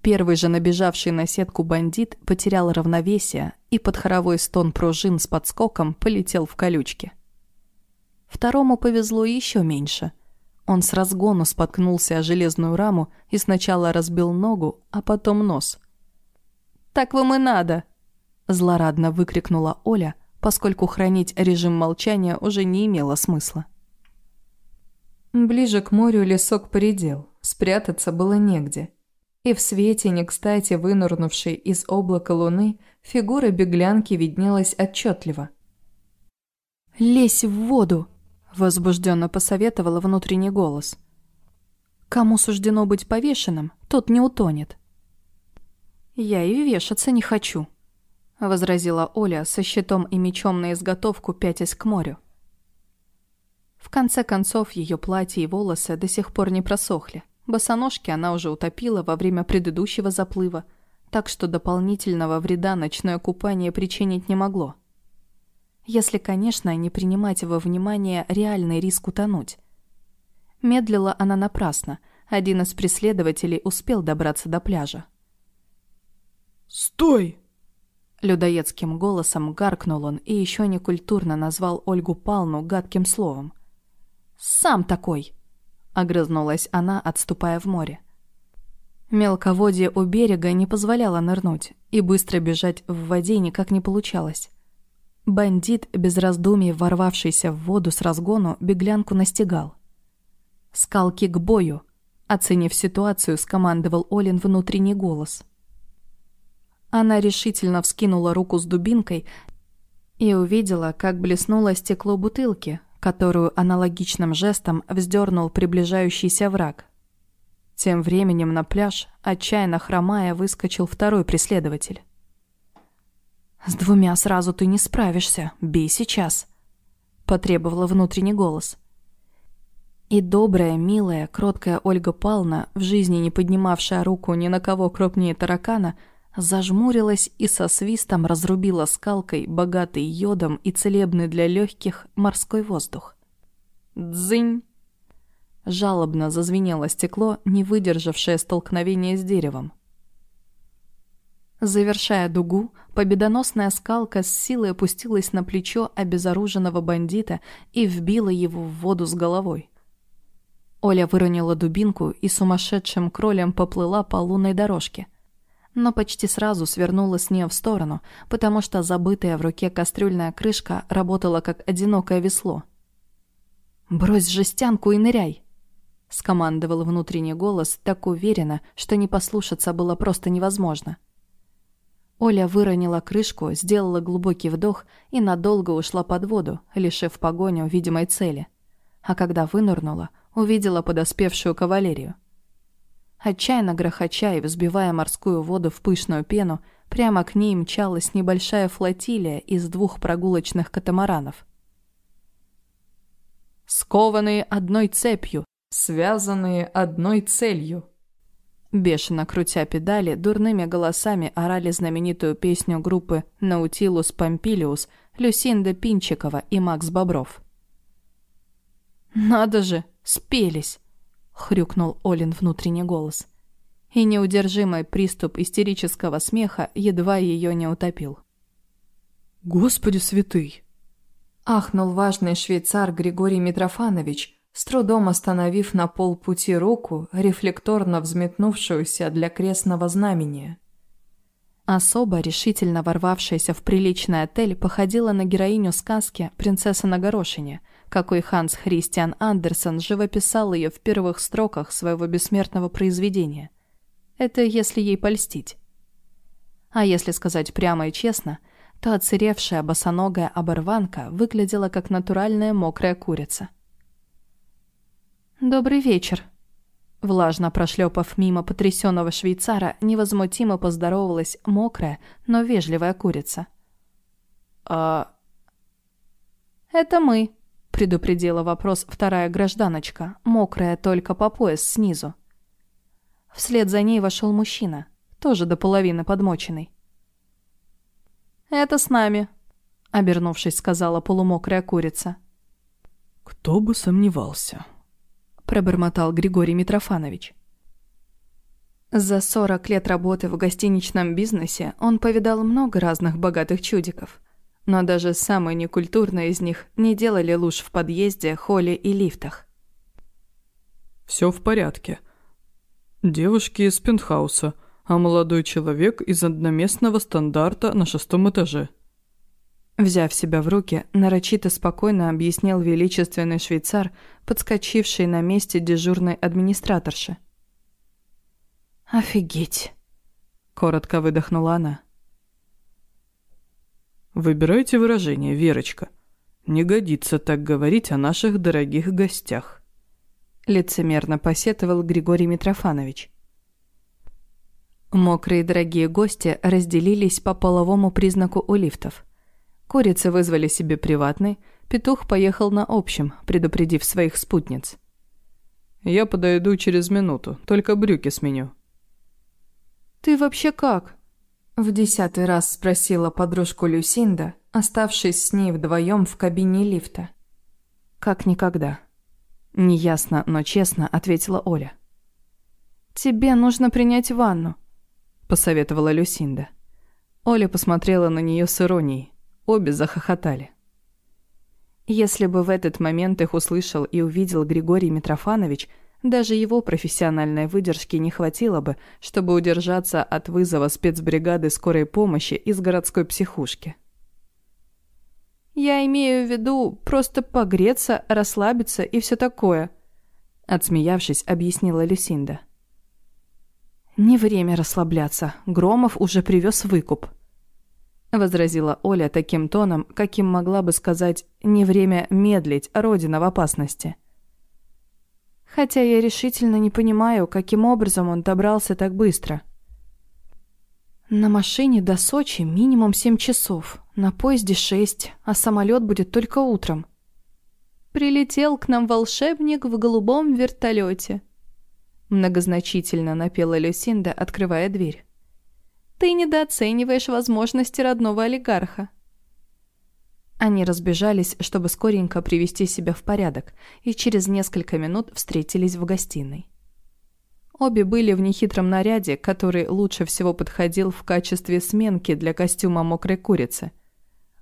Первый же набежавший на сетку бандит потерял равновесие и под хоровой стон пружин с подскоком полетел в колючки. Второму повезло еще меньше – он с разгону споткнулся о железную раму и сначала разбил ногу, а потом нос. «Так вам и надо!» – злорадно выкрикнула Оля, поскольку хранить режим молчания уже не имело смысла. Ближе к морю лесок поредел, спрятаться было негде. И в свете, не кстати вынурнувшей из облака луны, фигура беглянки виднелась отчетливо. «Лезь в воду!» Возбужденно посоветовала внутренний голос. Кому суждено быть повешенным, тот не утонет. Я и вешаться не хочу, возразила Оля со щитом и мечом на изготовку, пятясь к морю. В конце концов, ее платье и волосы до сих пор не просохли. Босоножки она уже утопила во время предыдущего заплыва, так что дополнительного вреда ночное купание причинить не могло. Если, конечно, не принимать во внимание реальный риск утонуть. Медлила она напрасно. Один из преследователей успел добраться до пляжа. «Стой!» Людоедским голосом гаркнул он и еще некультурно назвал Ольгу Палну гадким словом. «Сам такой!» — огрызнулась она, отступая в море. Мелководье у берега не позволяло нырнуть, и быстро бежать в воде никак не получалось. Бандит, без раздумий ворвавшийся в воду с разгону, беглянку настигал. «Скалки к бою!» Оценив ситуацию, скомандовал Олин внутренний голос. Она решительно вскинула руку с дубинкой и увидела, как блеснуло стекло бутылки, которую аналогичным жестом вздернул приближающийся враг. Тем временем на пляж, отчаянно хромая, выскочил второй преследователь. «С двумя сразу ты не справишься. Бей сейчас», — потребовала внутренний голос. И добрая, милая, кроткая Ольга Павловна, в жизни не поднимавшая руку ни на кого крупнее таракана, зажмурилась и со свистом разрубила скалкой, богатый йодом и целебный для легких морской воздух. «Дзынь!» Жалобно зазвенело стекло, не выдержавшее столкновения с деревом. Завершая дугу, победоносная скалка с силой опустилась на плечо обезоруженного бандита и вбила его в воду с головой. Оля выронила дубинку и сумасшедшим кролем поплыла по лунной дорожке. Но почти сразу свернула с нее в сторону, потому что забытая в руке кастрюльная крышка работала как одинокое весло. «Брось жестянку и ныряй!» — скомандовал внутренний голос так уверенно, что не послушаться было просто невозможно. Оля выронила крышку, сделала глубокий вдох и надолго ушла под воду, лишив погоню видимой цели. А когда вынырнула, увидела подоспевшую кавалерию. Отчаянно грохоча и взбивая морскую воду в пышную пену, прямо к ней мчалась небольшая флотилия из двух прогулочных катамаранов. «Скованные одной цепью, связанные одной целью», Бешено крутя педали, дурными голосами орали знаменитую песню группы «Наутилус Помпилиус» Люсинда Пинчикова и Макс Бобров. «Надо же, спелись!» — хрюкнул Олин внутренний голос. И неудержимый приступ истерического смеха едва ее не утопил. «Господи святый!» — ахнул важный швейцар Григорий Митрофанович — с трудом остановив на полпути руку, рефлекторно взметнувшуюся для крестного знамения. Особо решительно ворвавшаяся в приличный отель походила на героиню сказки «Принцесса на горошине», какой Ханс Христиан Андерсон живописал ее в первых строках своего бессмертного произведения. Это если ей польстить. А если сказать прямо и честно, то оцеревшая босоногая оборванка выглядела как натуральная мокрая курица – «Добрый вечер». Влажно прошлепав мимо потрясенного швейцара, невозмутимо поздоровалась мокрая, но вежливая курица. «А...» «Это мы», — предупредила вопрос вторая гражданочка, мокрая только по пояс снизу. Вслед за ней вошел мужчина, тоже до половины подмоченный. «Это с нами», — обернувшись, сказала полумокрая курица. «Кто бы сомневался», пробормотал Григорий Митрофанович. За 40 лет работы в гостиничном бизнесе он повидал много разных богатых чудиков. Но даже самые некультурные из них не делали луж в подъезде, холле и лифтах. «Все в порядке. Девушки из пентхауса, а молодой человек из одноместного стандарта на шестом этаже», Взяв себя в руки, нарочито спокойно объяснил величественный швейцар, подскочивший на месте дежурной администраторши. «Офигеть!» — коротко выдохнула она. «Выбирайте выражение, Верочка. Не годится так говорить о наших дорогих гостях», — лицемерно посетовал Григорий Митрофанович. Мокрые дорогие гости разделились по половому признаку у лифтов — Курицы вызвали себе приватный, петух поехал на общем, предупредив своих спутниц. «Я подойду через минуту, только брюки сменю». «Ты вообще как?» В десятый раз спросила подружку Люсинда, оставшись с ней вдвоем в кабине лифта. «Как никогда». Неясно, но честно ответила Оля. «Тебе нужно принять ванну», — посоветовала Люсинда. Оля посмотрела на нее с иронией. Обе захохотали. Если бы в этот момент их услышал и увидел Григорий Митрофанович, даже его профессиональной выдержки не хватило бы, чтобы удержаться от вызова спецбригады скорой помощи из городской психушки. «Я имею в виду просто погреться, расслабиться и все такое», отсмеявшись, объяснила Люсинда. «Не время расслабляться. Громов уже привез выкуп», — возразила Оля таким тоном, каким могла бы сказать «не время медлить, родина в опасности». Хотя я решительно не понимаю, каким образом он добрался так быстро. На машине до Сочи минимум семь часов, на поезде шесть, а самолет будет только утром. Прилетел к нам волшебник в голубом вертолете. Многозначительно напела Люсинда, открывая дверь. Ты недооцениваешь возможности родного олигарха». Они разбежались, чтобы скоренько привести себя в порядок, и через несколько минут встретились в гостиной. Обе были в нехитром наряде, который лучше всего подходил в качестве сменки для костюма мокрой курицы.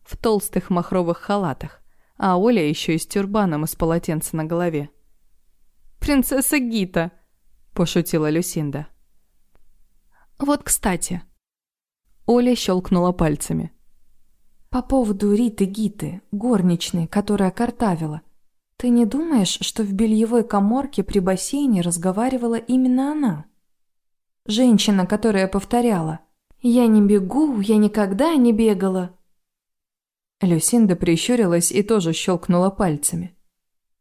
В толстых махровых халатах, а Оля еще и с тюрбаном из полотенца на голове. «Принцесса Гита!» – пошутила Люсинда. «Вот кстати», Оля щелкнула пальцами. «По поводу Риты Гиты, горничной, которая картавила. «Ты не думаешь, что в бельевой коморке при бассейне разговаривала именно она? Женщина, которая повторяла «Я не бегу, я никогда не бегала». Люсинда прищурилась и тоже щелкнула пальцами.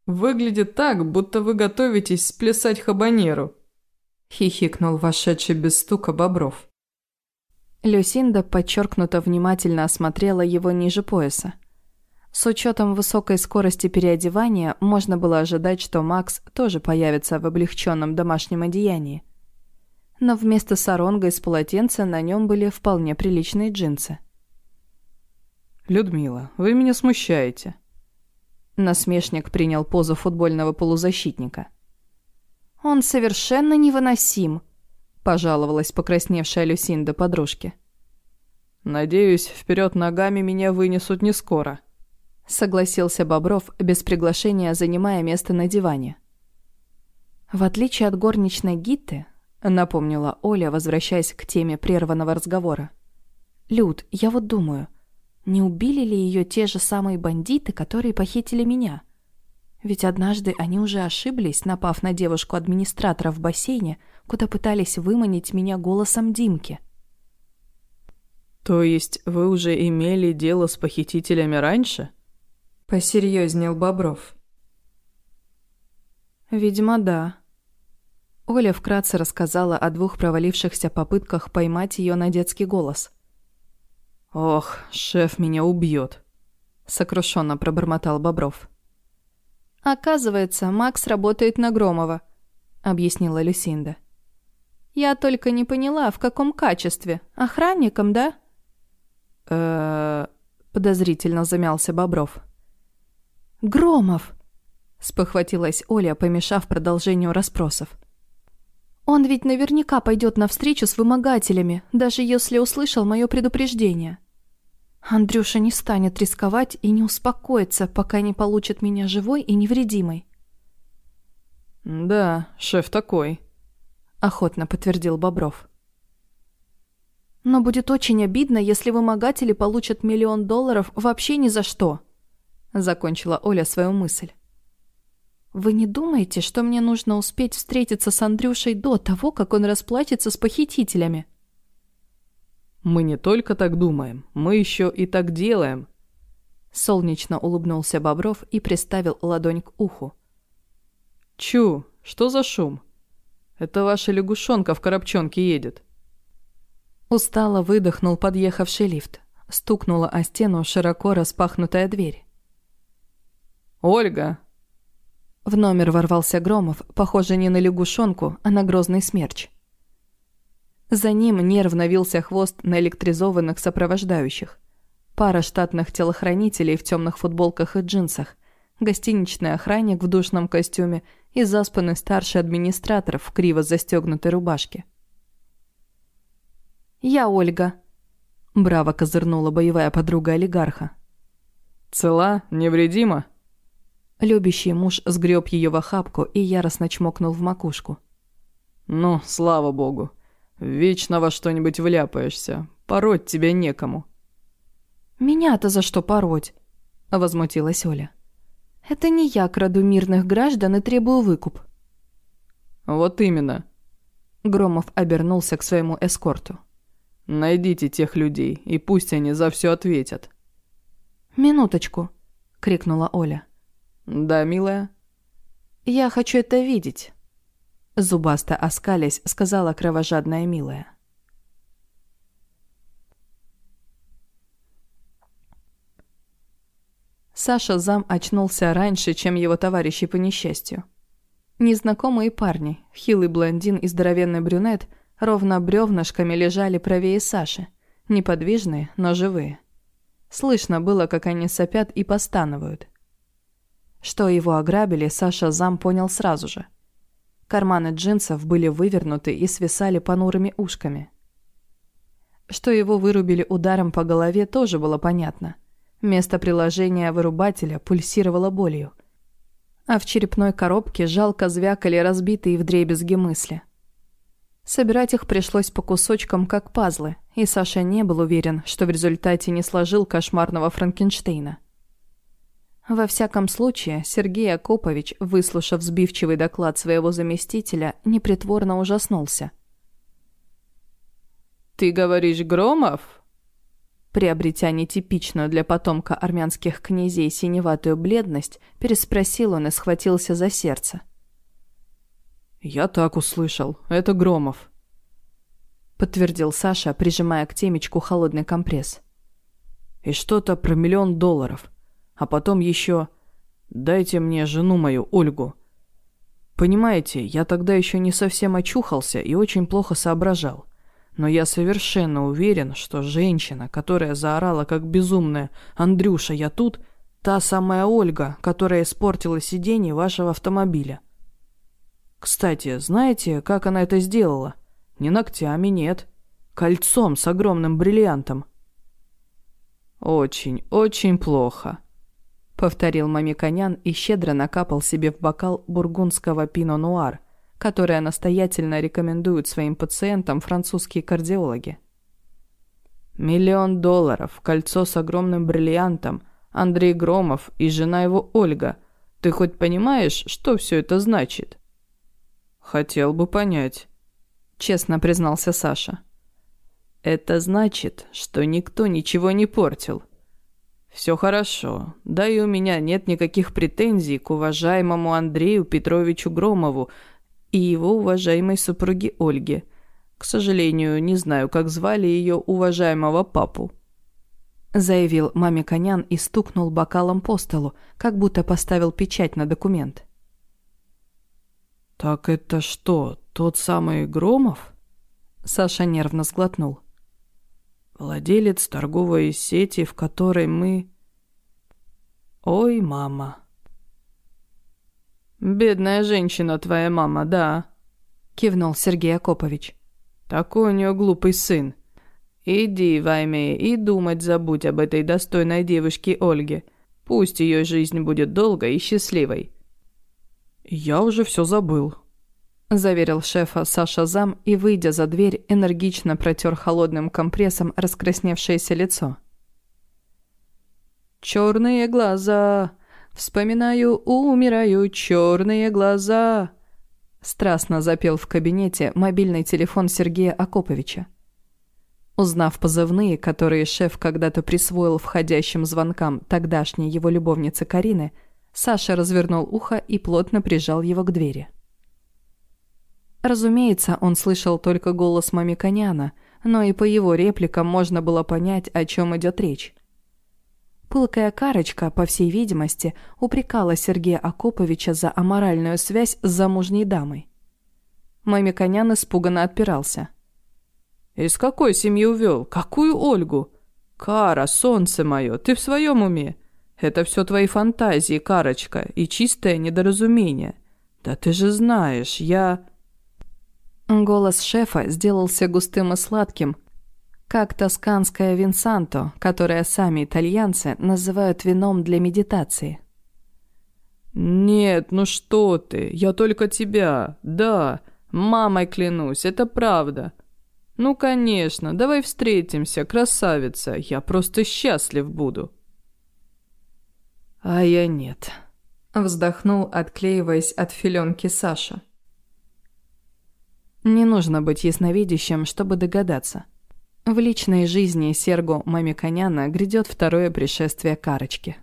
«Выглядит так, будто вы готовитесь сплясать хабанеру», — хихикнул вошедший без стука Бобров. Люсинда подчеркнуто внимательно осмотрела его ниже пояса. С учетом высокой скорости переодевания можно было ожидать, что Макс тоже появится в облегченном домашнем одеянии. Но вместо саронга из полотенца на нем были вполне приличные джинсы. «Людмила, вы меня смущаете». Насмешник принял позу футбольного полузащитника. «Он совершенно невыносим», – пожаловалась покрасневшая Люсинда подружке. «Надеюсь, вперед ногами меня вынесут не скоро», согласился Бобров, без приглашения занимая место на диване. В отличие от горничной Гитты, напомнила Оля, возвращаясь к теме прерванного разговора. «Люд, я вот думаю, не убили ли ее те же самые бандиты, которые похитили меня? Ведь однажды они уже ошиблись, напав на девушку-администратора в бассейне, куда пытались выманить меня голосом Димки». «То есть вы уже имели дело с похитителями раньше?» Посерьезнел Бобров. «Видимо, да». Оля вкратце рассказала о двух провалившихся попытках поймать ее на детский голос. «Ох, шеф меня убьет», — сокрушенно пробормотал Бобров. «Оказывается, Макс работает на Громова», — объяснила Люсинда. «Я только не поняла, в каком качестве. Охранником, да?» «Э-э...» подозрительно замялся Бобров. Громов!» – спохватилась Оля, помешав продолжению расспросов. «Он ведь наверняка пойдет навстречу с вымогателями, даже если услышал мое предупреждение. Андрюша не станет рисковать и не успокоится, пока не получит меня живой и невредимой». «Да, шеф такой», – охотно подтвердил Бобров. «Но будет очень обидно, если вымогатели получат миллион долларов вообще ни за что», закончила Оля свою мысль. «Вы не думаете, что мне нужно успеть встретиться с Андрюшей до того, как он расплатится с похитителями?» «Мы не только так думаем, мы еще и так делаем», Солнечно улыбнулся Бобров и приставил ладонь к уху. «Чу, что за шум? Это ваша лягушонка в коробчонке едет». Устало выдохнул подъехавший лифт. Стукнула о стену широко распахнутая дверь. «Ольга!» В номер ворвался Громов, похожий не на лягушонку, а на грозный смерч. За ним нервно вился хвост наэлектризованных сопровождающих. Пара штатных телохранителей в темных футболках и джинсах, гостиничный охранник в душном костюме и заспанный старший администратор в криво застегнутой рубашке. «Я Ольга», – браво козырнула боевая подруга олигарха. «Цела? Невредима?» Любящий муж сгреб ее в охапку и яростно чмокнул в макушку. «Ну, слава богу. Вечно во что-нибудь вляпаешься. Пороть тебя некому». «Меня-то за что пороть?» – возмутилась Оля. «Это не я краду мирных граждан и требую выкуп». «Вот именно». Громов обернулся к своему эскорту. «Найдите тех людей, и пусть они за все ответят». «Минуточку», – крикнула Оля. «Да, милая?» «Я хочу это видеть», — зубасто оскалясь, сказала кровожадная милая. Саша зам очнулся раньше, чем его товарищи по несчастью. Незнакомые парни, хилый блондин и здоровенный брюнет, ровно бревнышками лежали правее Саши, неподвижные, но живые. Слышно было, как они сопят и постанывают. Что его ограбили, Саша Зам понял сразу же. Карманы джинсов были вывернуты и свисали понурыми ушками. Что его вырубили ударом по голове, тоже было понятно. Место приложения вырубателя пульсировало болью. А в черепной коробке жалко звякали разбитые вдребезги мысли. Собирать их пришлось по кусочкам, как пазлы, и Саша не был уверен, что в результате не сложил кошмарного Франкенштейна. Во всяком случае, Сергей Акопович, выслушав сбивчивый доклад своего заместителя, непритворно ужаснулся. «Ты говоришь, Громов?» Приобретя нетипичную для потомка армянских князей синеватую бледность, переспросил он и схватился за сердце. «Я так услышал. Это Громов», — подтвердил Саша, прижимая к темечку холодный компресс. «И что-то про миллион долларов. А потом еще... Дайте мне жену мою, Ольгу. Понимаете, я тогда еще не совсем очухался и очень плохо соображал. Но я совершенно уверен, что женщина, которая заорала как безумная «Андрюша, я тут!» та самая Ольга, которая испортила сиденье вашего автомобиля. Кстати, знаете, как она это сделала? Не ногтями, нет. Кольцом с огромным бриллиантом. «Очень, очень плохо», — повторил Мамиконян и щедро накапал себе в бокал бургундского пино-нуар, которое настоятельно рекомендуют своим пациентам французские кардиологи. «Миллион долларов, кольцо с огромным бриллиантом, Андрей Громов и жена его Ольга. Ты хоть понимаешь, что все это значит?» «Хотел бы понять», — честно признался Саша. «Это значит, что никто ничего не портил. Все хорошо, да и у меня нет никаких претензий к уважаемому Андрею Петровичу Громову и его уважаемой супруге Ольге. К сожалению, не знаю, как звали ее уважаемого папу». Заявил маме Конян и стукнул бокалом по столу, как будто поставил печать на документ. «Так это что, тот самый Громов?» Саша нервно сглотнул. «Владелец торговой сети, в которой мы...» «Ой, мама!» «Бедная женщина твоя мама, да», — кивнул Сергей Акопович. «Такой у нее глупый сын. Иди, Вайме, и думать забудь об этой достойной девушке Ольге. Пусть ее жизнь будет долгой и счастливой. «Я уже все забыл», — заверил шефа Саша Зам и, выйдя за дверь, энергично протер холодным компрессом раскрасневшееся лицо. «Черные глаза! Вспоминаю, умираю, черные глаза!» Страстно запел в кабинете мобильный телефон Сергея Акоповича. Узнав позывные, которые шеф когда-то присвоил входящим звонкам тогдашней его любовницы Карины, — Саша развернул ухо и плотно прижал его к двери. Разумеется, он слышал только голос Мамиконяна, но и по его репликам можно было понять, о чем идет речь. Пылкая карочка, по всей видимости, упрекала Сергея Акоповича за аморальную связь с замужней дамой. Мамиконян испуганно отпирался. «Из какой семьи увел? Какую Ольгу? Кара, солнце мое, ты в своем уме? Это все твои фантазии, Карочка, и чистое недоразумение. Да ты же знаешь, я...» Голос шефа сделался густым и сладким, как тосканское винсанто, которое сами итальянцы называют вином для медитации. «Нет, ну что ты, я только тебя, да, мамой клянусь, это правда. Ну, конечно, давай встретимся, красавица, я просто счастлив буду». «А я нет», — вздохнул, отклеиваясь от филенки Саша. Не нужно быть ясновидящим, чтобы догадаться. В личной жизни Сергу Мамиконяна грядет второе пришествие Карочки.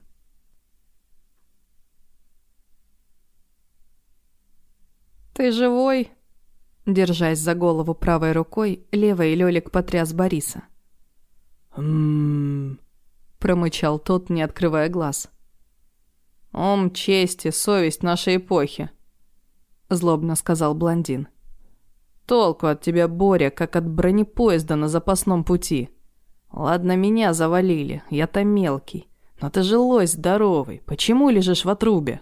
«Ты живой?» Держась за голову правой рукой, левой Лёлик потряс Бориса. «М-м-м», промычал тот, не открывая глаз. «Ум, честь и совесть нашей эпохи», — злобно сказал блондин. «Толку от тебя, Боря, как от бронепоезда на запасном пути. Ладно, меня завалили, я-то мелкий, но ты же лось здоровый, почему лежишь в отрубе?»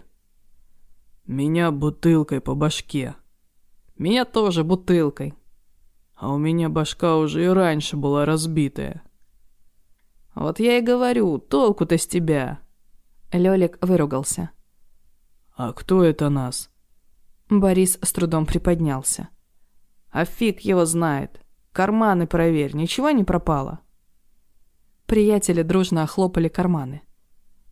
«Меня бутылкой по башке». «Меня тоже бутылкой». «А у меня башка уже и раньше была разбитая». «Вот я и говорю, толку-то с тебя». Лёлик выругался. «А кто это нас?» Борис с трудом приподнялся. «А фиг его знает. Карманы проверь, ничего не пропало?» Приятели дружно охлопали карманы.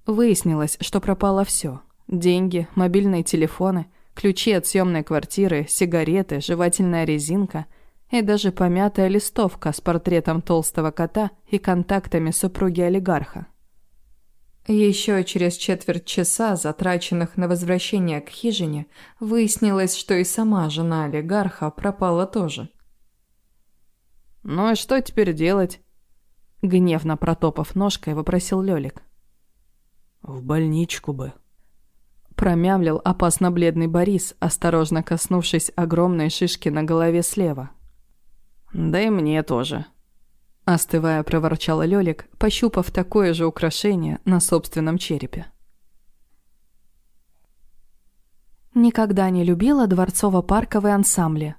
Выяснилось, что пропало все: Деньги, мобильные телефоны, ключи от съемной квартиры, сигареты, жевательная резинка и даже помятая листовка с портретом толстого кота и контактами супруги олигарха. Еще через четверть часа, затраченных на возвращение к хижине, выяснилось, что и сама жена олигарха пропала тоже. «Ну и что теперь делать?» Гневно протопав ножкой, вопросил Лёлик. «В больничку бы». Промямлил опасно бледный Борис, осторожно коснувшись огромной шишки на голове слева. «Да и мне тоже», Остывая, проворчал Лёлик, пощупав такое же украшение на собственном черепе. Никогда не любила дворцово-парковые ансамбли.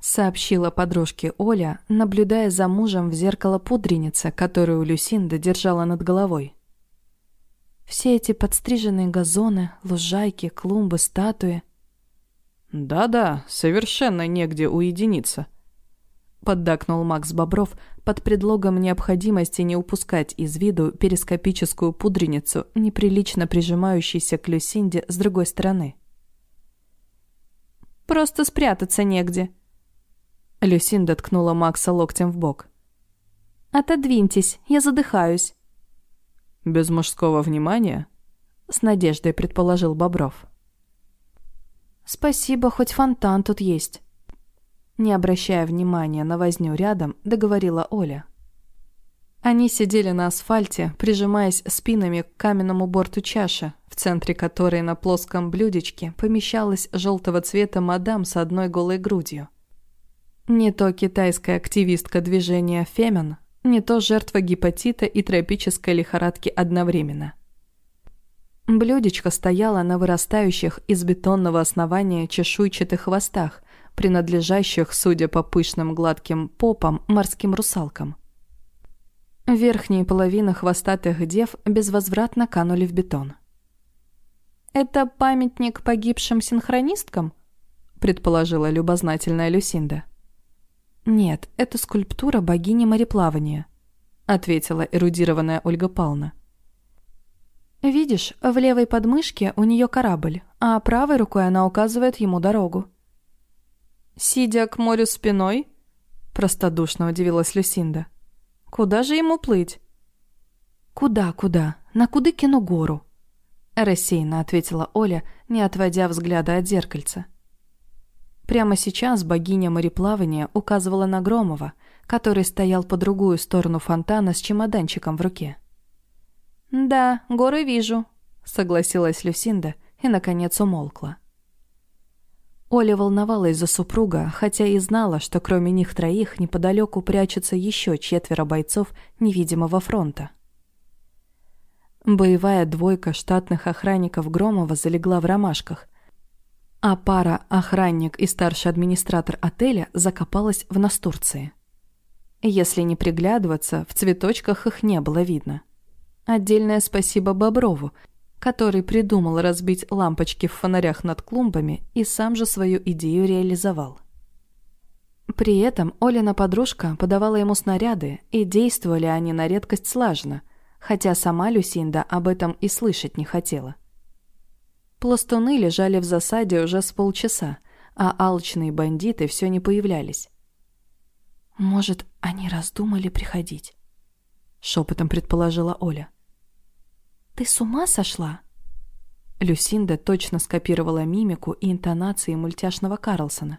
Сообщила подружке Оля, наблюдая за мужем в зеркало пудреницы, которую Люсинда держала над головой. Все эти подстриженные газоны, лужайки, клумбы, статуи. «Да-да, совершенно негде уединиться», поддакнул Макс Бобров под предлогом необходимости не упускать из виду перископическую пудреницу, неприлично прижимающейся к Люсинде с другой стороны. «Просто спрятаться негде», — Люсинда ткнула Макса локтем в бок. «Отодвиньтесь, я задыхаюсь». «Без мужского внимания?» — с надеждой предположил Бобров. «Спасибо, хоть фонтан тут есть». Не обращая внимания на возню рядом, договорила Оля. Они сидели на асфальте, прижимаясь спинами к каменному борту чаши, в центре которой на плоском блюдечке помещалась желтого цвета мадам с одной голой грудью. Не то китайская активистка движения «Фемен», не то жертва гепатита и тропической лихорадки одновременно. Блюдечко стояло на вырастающих из бетонного основания чешуйчатых хвостах, принадлежащих, судя по пышным гладким попам, морским русалкам. Верхние половины хвостатых дев безвозвратно канули в бетон. «Это памятник погибшим синхронисткам?» – предположила любознательная Люсинда. «Нет, это скульптура богини мореплавания», – ответила эрудированная Ольга Павловна. «Видишь, в левой подмышке у нее корабль, а правой рукой она указывает ему дорогу. «Сидя к морю спиной?» – простодушно удивилась Люсинда. «Куда же ему плыть?» «Куда, куда? На Кудыкину гору?» – рассеянно ответила Оля, не отводя взгляда от зеркальца. Прямо сейчас богиня мореплавания указывала на Громова, который стоял по другую сторону фонтана с чемоданчиком в руке. «Да, горы вижу», — согласилась Люсинда и, наконец, умолкла. Оля волновалась за супруга, хотя и знала, что кроме них троих неподалеку прячется еще четверо бойцов невидимого фронта. Боевая двойка штатных охранников Громова залегла в ромашках, а пара охранник и старший администратор отеля закопалась в Настурции. Если не приглядываться, в цветочках их не было видно. Отдельное спасибо Боброву, который придумал разбить лампочки в фонарях над клумбами и сам же свою идею реализовал. При этом Олина подружка подавала ему снаряды, и действовали они на редкость слаженно, хотя сама Люсинда об этом и слышать не хотела. Пластуны лежали в засаде уже с полчаса, а алчные бандиты все не появлялись. «Может, они раздумали приходить?» — шепотом предположила Оля. «Ты с ума сошла?» Люсинда точно скопировала мимику и интонации мультяшного Карлсона.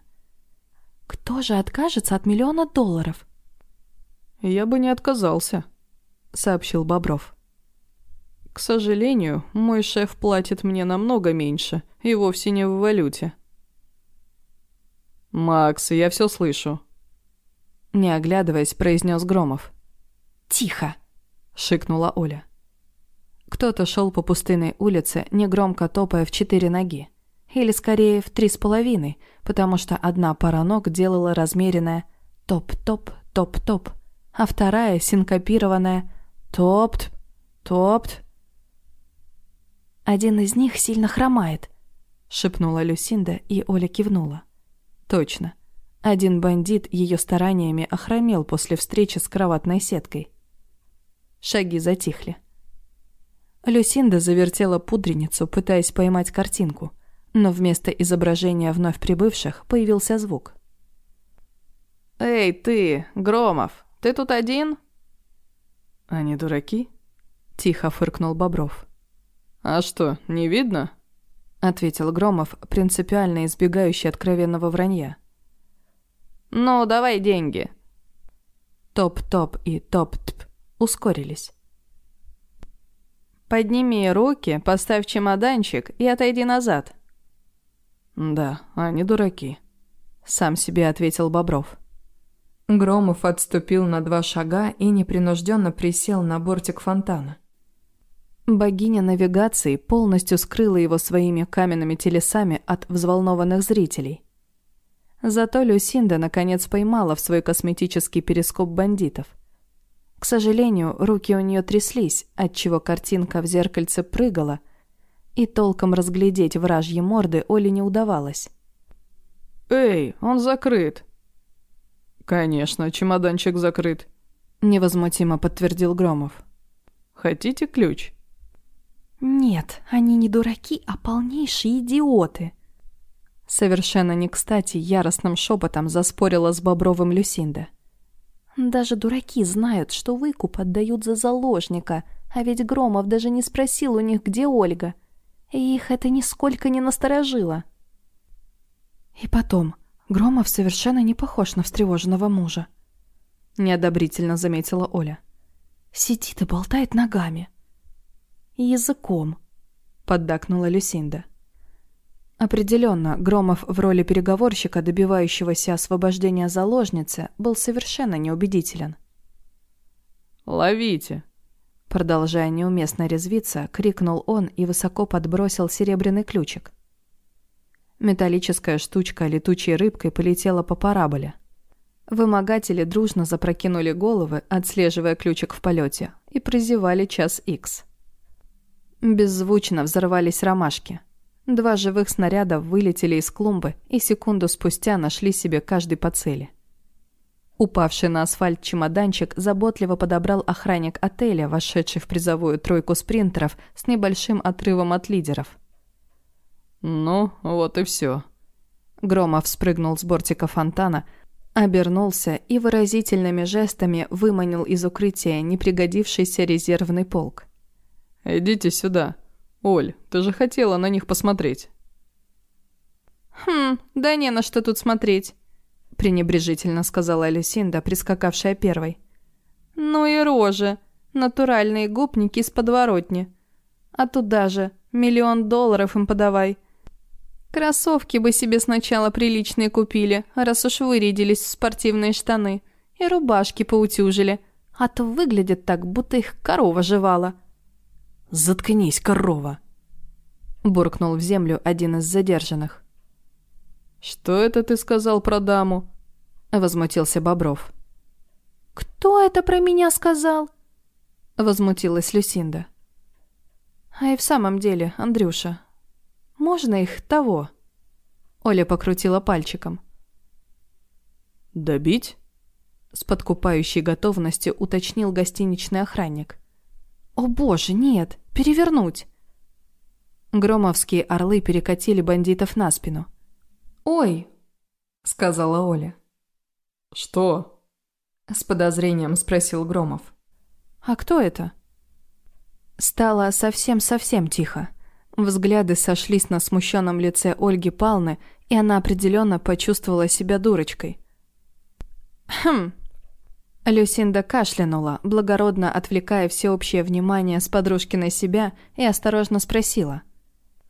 «Кто же откажется от миллиона долларов?» «Я бы не отказался», — сообщил Бобров. «К сожалению, мой шеф платит мне намного меньше, и вовсе не в валюте». «Макс, я все слышу», — не оглядываясь, произнес Громов. «Тихо!» — шикнула Оля. Кто-то шел по пустынной улице, негромко топая в четыре ноги. Или скорее в три с половиной, потому что одна пара ног делала размеренное топ-топ, топ-топ, а вторая синкопированная топ-т, топ-т. «Один из них сильно хромает», — шепнула Люсинда, и Оля кивнула. «Точно. Один бандит ее стараниями охромел после встречи с кроватной сеткой». Шаги затихли. Люсинда завертела пудреницу, пытаясь поймать картинку, но вместо изображения вновь прибывших появился звук. «Эй, ты, Громов, ты тут один?» «Они дураки?» — тихо фыркнул Бобров. «А что, не видно?» — ответил Громов, принципиально избегающий откровенного вранья. «Ну, давай деньги». Топ-топ и топ-тп ускорились. «Подними руки, поставь чемоданчик и отойди назад». «Да, они дураки», — сам себе ответил Бобров. Громов отступил на два шага и непринужденно присел на бортик фонтана. Богиня навигации полностью скрыла его своими каменными телесами от взволнованных зрителей. Зато Люсинда наконец поймала в свой косметический перископ бандитов. К сожалению, руки у нее тряслись, отчего картинка в зеркальце прыгала, и толком разглядеть вражьи морды Оле не удавалось. «Эй, он закрыт!» «Конечно, чемоданчик закрыт», — невозмутимо подтвердил Громов. «Хотите ключ?» «Нет, они не дураки, а полнейшие идиоты!» Совершенно не кстати яростным шепотом заспорила с Бобровым Люсинда. «Даже дураки знают, что выкуп отдают за заложника, а ведь Громов даже не спросил у них, где Ольга. И их это нисколько не насторожило». «И потом, Громов совершенно не похож на встревоженного мужа», — неодобрительно заметила Оля. «Сидит и болтает ногами» языком», — поддакнула Люсинда. Определенно, Громов в роли переговорщика, добивающегося освобождения заложницы, был совершенно неубедителен. «Ловите!» Продолжая неуместно резвиться, крикнул он и высоко подбросил серебряный ключик. Металлическая штучка летучей рыбкой полетела по параболе. Вымогатели дружно запрокинули головы, отслеживая ключик в полете, и прозевали час икс. Беззвучно взорвались ромашки. Два живых снаряда вылетели из клумбы и секунду спустя нашли себе каждый по цели. Упавший на асфальт чемоданчик заботливо подобрал охранник отеля, вошедший в призовую тройку спринтеров с небольшим отрывом от лидеров. «Ну, вот и все. Громов спрыгнул с бортика фонтана, обернулся и выразительными жестами выманил из укрытия непригодившийся резервный полк. «Идите сюда. Оль, ты же хотела на них посмотреть». «Хм, да не на что тут смотреть», — пренебрежительно сказала Люсинда, прискакавшая первой. «Ну и рожи. Натуральные губники из подворотни. А туда же миллион долларов им подавай. Кроссовки бы себе сначала приличные купили, раз уж вырядились в спортивные штаны. И рубашки поутюжили. А то выглядят так, будто их корова жевала. «Заткнись, корова!» Буркнул в землю один из задержанных. «Что это ты сказал про даму?» Возмутился Бобров. «Кто это про меня сказал?» Возмутилась Люсинда. «А и в самом деле, Андрюша, можно их того?» Оля покрутила пальчиком. «Добить?» С подкупающей готовностью уточнил гостиничный охранник. «О боже, нет! Перевернуть!» Громовские орлы перекатили бандитов на спину. «Ой!» — сказала Оля. «Что?» — с подозрением спросил Громов. «А кто это?» Стало совсем-совсем тихо. Взгляды сошлись на смущенном лице Ольги Палны, и она определенно почувствовала себя дурочкой. «Хм!» Люсинда кашлянула, благородно отвлекая всеобщее внимание с подружки на себя, и осторожно спросила.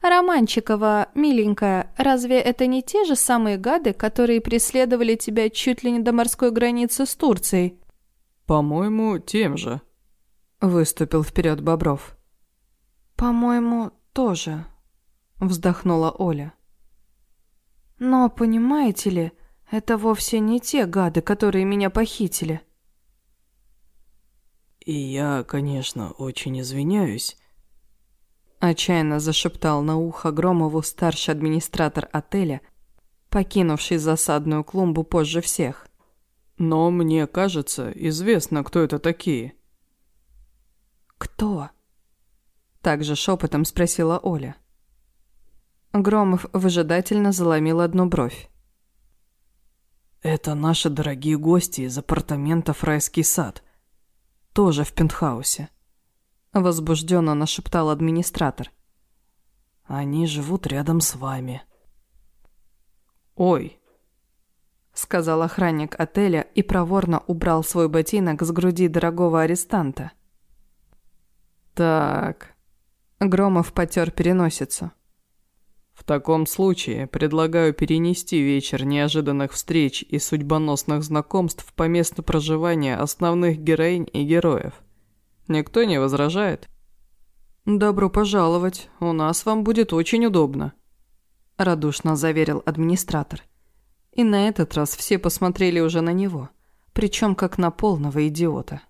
«Романчикова, миленькая, разве это не те же самые гады, которые преследовали тебя чуть ли не до морской границы с Турцией?» «По-моему, тем же», — выступил вперед Бобров. «По-моему, тоже», — вздохнула Оля. «Но, понимаете ли, это вовсе не те гады, которые меня похитили». «И я, конечно, очень извиняюсь», — отчаянно зашептал на ухо Громову старший администратор отеля, покинувший засадную клумбу позже всех. «Но мне кажется, известно, кто это такие». «Кто?» Также шепотом спросила Оля. Громов выжидательно заломил одну бровь. «Это наши дорогие гости из апартаментов «Райский сад». Тоже в пентхаусе. Возбужденно нашептал администратор. Они живут рядом с вами. «Ой!» — сказал охранник отеля и проворно убрал свой ботинок с груди дорогого арестанта. «Так...» Громов потер переносицу. «В таком случае предлагаю перенести вечер неожиданных встреч и судьбоносных знакомств по месту проживания основных героинь и героев. Никто не возражает?» «Добро пожаловать, у нас вам будет очень удобно», – радушно заверил администратор. И на этот раз все посмотрели уже на него, причем как на полного идиота.